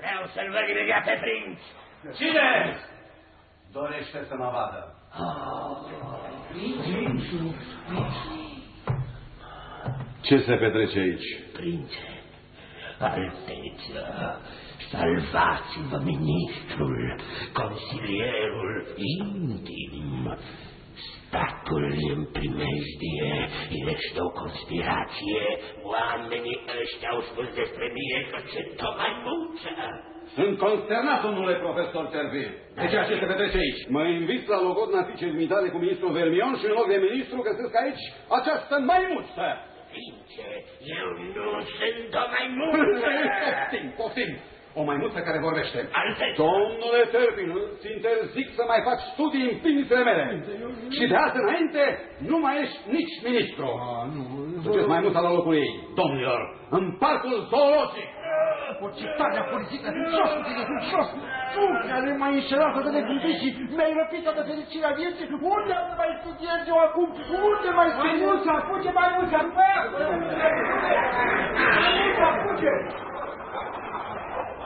D: Vreau să-l văd imediat pe prinț.
O: Cine dorește să mă vadă? Ce se petrece aici?
D: Prințe, alteță, salvați-vă ministrul, consilierul intim. Statul e în primejdie, este o conspirație. Oamenii ăștia au spus despre mine că sunt o maimuță.
O: Sunt consternat, domnule profesor Tervil, de ceea ce se petrece aici. Mă invit la logodna ficezmitare cu ministrul Vermion și în loc de ministru găsesc aici această maimuță.
D: Prințe, eu nu sunt o maimuță.
O: Poftim, poftim. O maimuță care vorbește.
D: Alteță.
O: Domnule Tervil, îți interzic să mai faci studii în pinițele mele. Și de azi înainte nu mai ești nici ministru. Duceți maimuța la locul ei, domnilor, în parcul zoologic.
C: Pocitarea politică, jos cu tine, jos! Tu care m-ai înșelat atât de cumplit și mi-ai răpit toată fericirea vieții, unde am să mai studiez eu acum? Unde mai studiez? Maimuța, fuge, maimuța! Maimuța, fuge!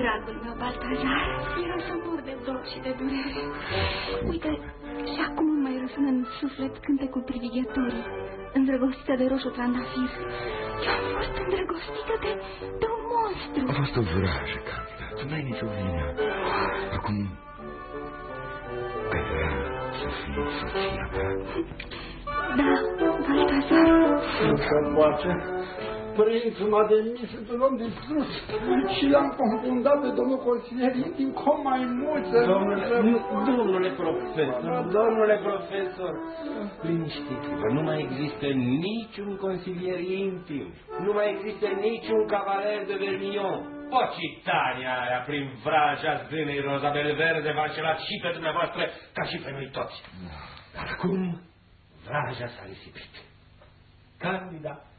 F: dragul meu, Baltazar, era să mor de dor și de durere. Uite, și acum mai răsună în suflet cântecul privighetorii, îndrăgostită de roșu trandafir. Eu am fost îndrăgostită de, de un monstru.
E: A fost o vrajă, Candida, tu n-ai nicio vină. Acum ai vrea să fii soția mea.
F: Da, Baltazar.
C: Încă poate. Prințul m-a demis într-un om de sus și l-am confundat pe domnul consilier intim cu o maimuță.
A: Domnule, domnule profesor, domnule profesor, liniștiți-vă, nu mai există niciun consilier intim, nu mai există niciun cavaler de Vermillon. Pocitania aia prin vraja zânei Rozabel Verde v-a înșelat și pe dumneavoastră ca și pe noi toți. Dar acum vraja s-a risipit. Candida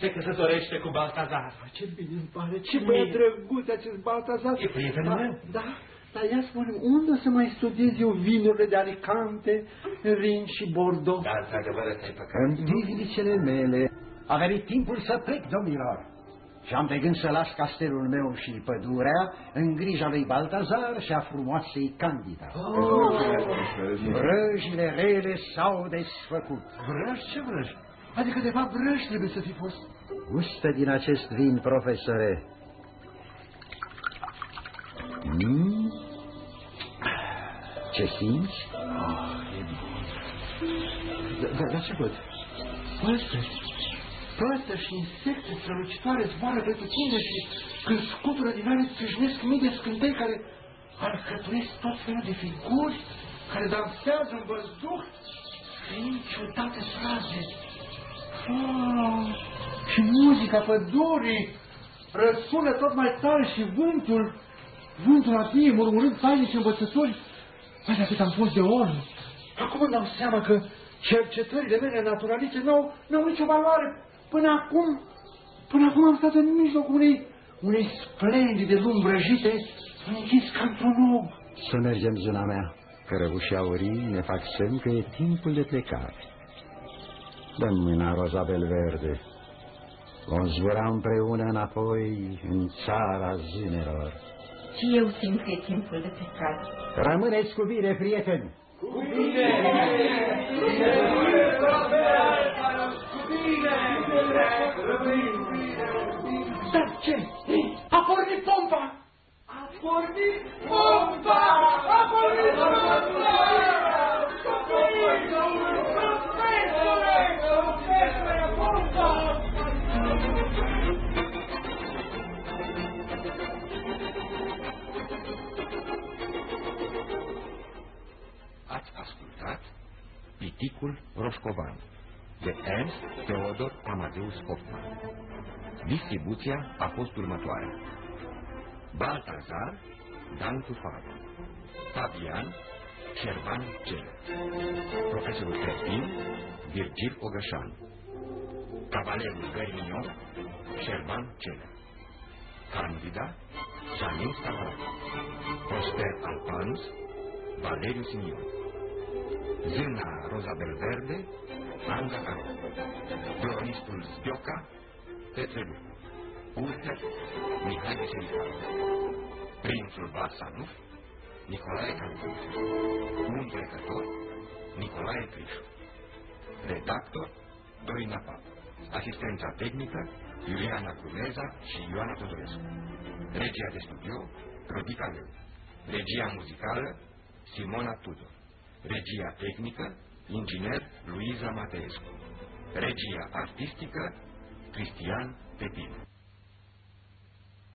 A: se căsătorește cu Baltazar.
C: Ce bine îmi pare, ce băiat drăguț acest Baltazar.
A: E prietenul
C: da,
A: meu.
C: Da, dar ia spune unde o să mai studiez eu vinurile de Alicante, Rin și Bordeaux?
A: Da, într-adevăr, ăsta e păcat.
K: În divnicele mele a venit timpul să plec, domnilor. Și am de gând să las castelul meu și pădurea în grija lui Baltazar și a frumoasei Candida.
C: Oh.
K: Vrăjile rele s-au desfăcut.
C: Vrăji? Ce vrăji? Adică, de fapt, vrăji trebuie să fi fost.
K: Gustă din acest vin, profesore. Mm? Ce simți?
C: Dar da, da, ce văd? Păsări. Păsări și insecte strălucitoare zboară pe tine și când scutură din ale țâșnesc mii de scântei care alcătuiesc tot felul de figuri care dansează în văzduh fiind ciudate fraze. Oh, și muzica pădurii răsună tot mai tare și vântul, vântul adie murmurând tainici învățători. Mai de atât am fost de oră. Acum îmi dau seama că cercetările mele naturaliste n-au, n-au nicio valoare. Până acum, până acum am stat în mijlocul unei, unei splendide lumi vrăjite, închis ca într-un ou.
K: Să mergem, zâna mea, că răbușii aurii ne fac semn că e timpul de plecare. Dă mâna, Rozabel Verde. Vom zbura împreună înapoi în țara zânelor.
M: Și eu simt că e timpul de plecare.
K: Rămâneți cu bine, prieteni!
G: Cu bine!
C: Dar ce? A pornit pompa! A pornit pompa! A pornit pompa!
B: Ați ascultat Piticul Roșcovan de Ernst Theodor Amadeus Hoffman. Distribuția a fost următoarea. Baltazar, Dan Tufaro, Fabian, Șerban Cel, Profesorul Terpin, Virgil Ogășan, Cavalerul Vermignon, Șerban Cel, Candida, Janin Stamarat, Prosper Alpanus, Valeriu Simion, Zâna Rozabel Verde, Anca Caro, Floristul Zdioca, Petre Lupu, Ulter, Mihai Veselica, Prințul Barsanuf, Nicolae Cantuț, Un trecător, Nicolae Crișu, Redactor, Dorina Pap, Asistența tehnică, Iuliana Crumeza și Ioana Todorescu. Regia de studio, Rodica Leu. Regia muzicală, Simona Tudor. Regia tehnică, inginer Luiza Mateescu. Regia artistică, Cristian Pepin.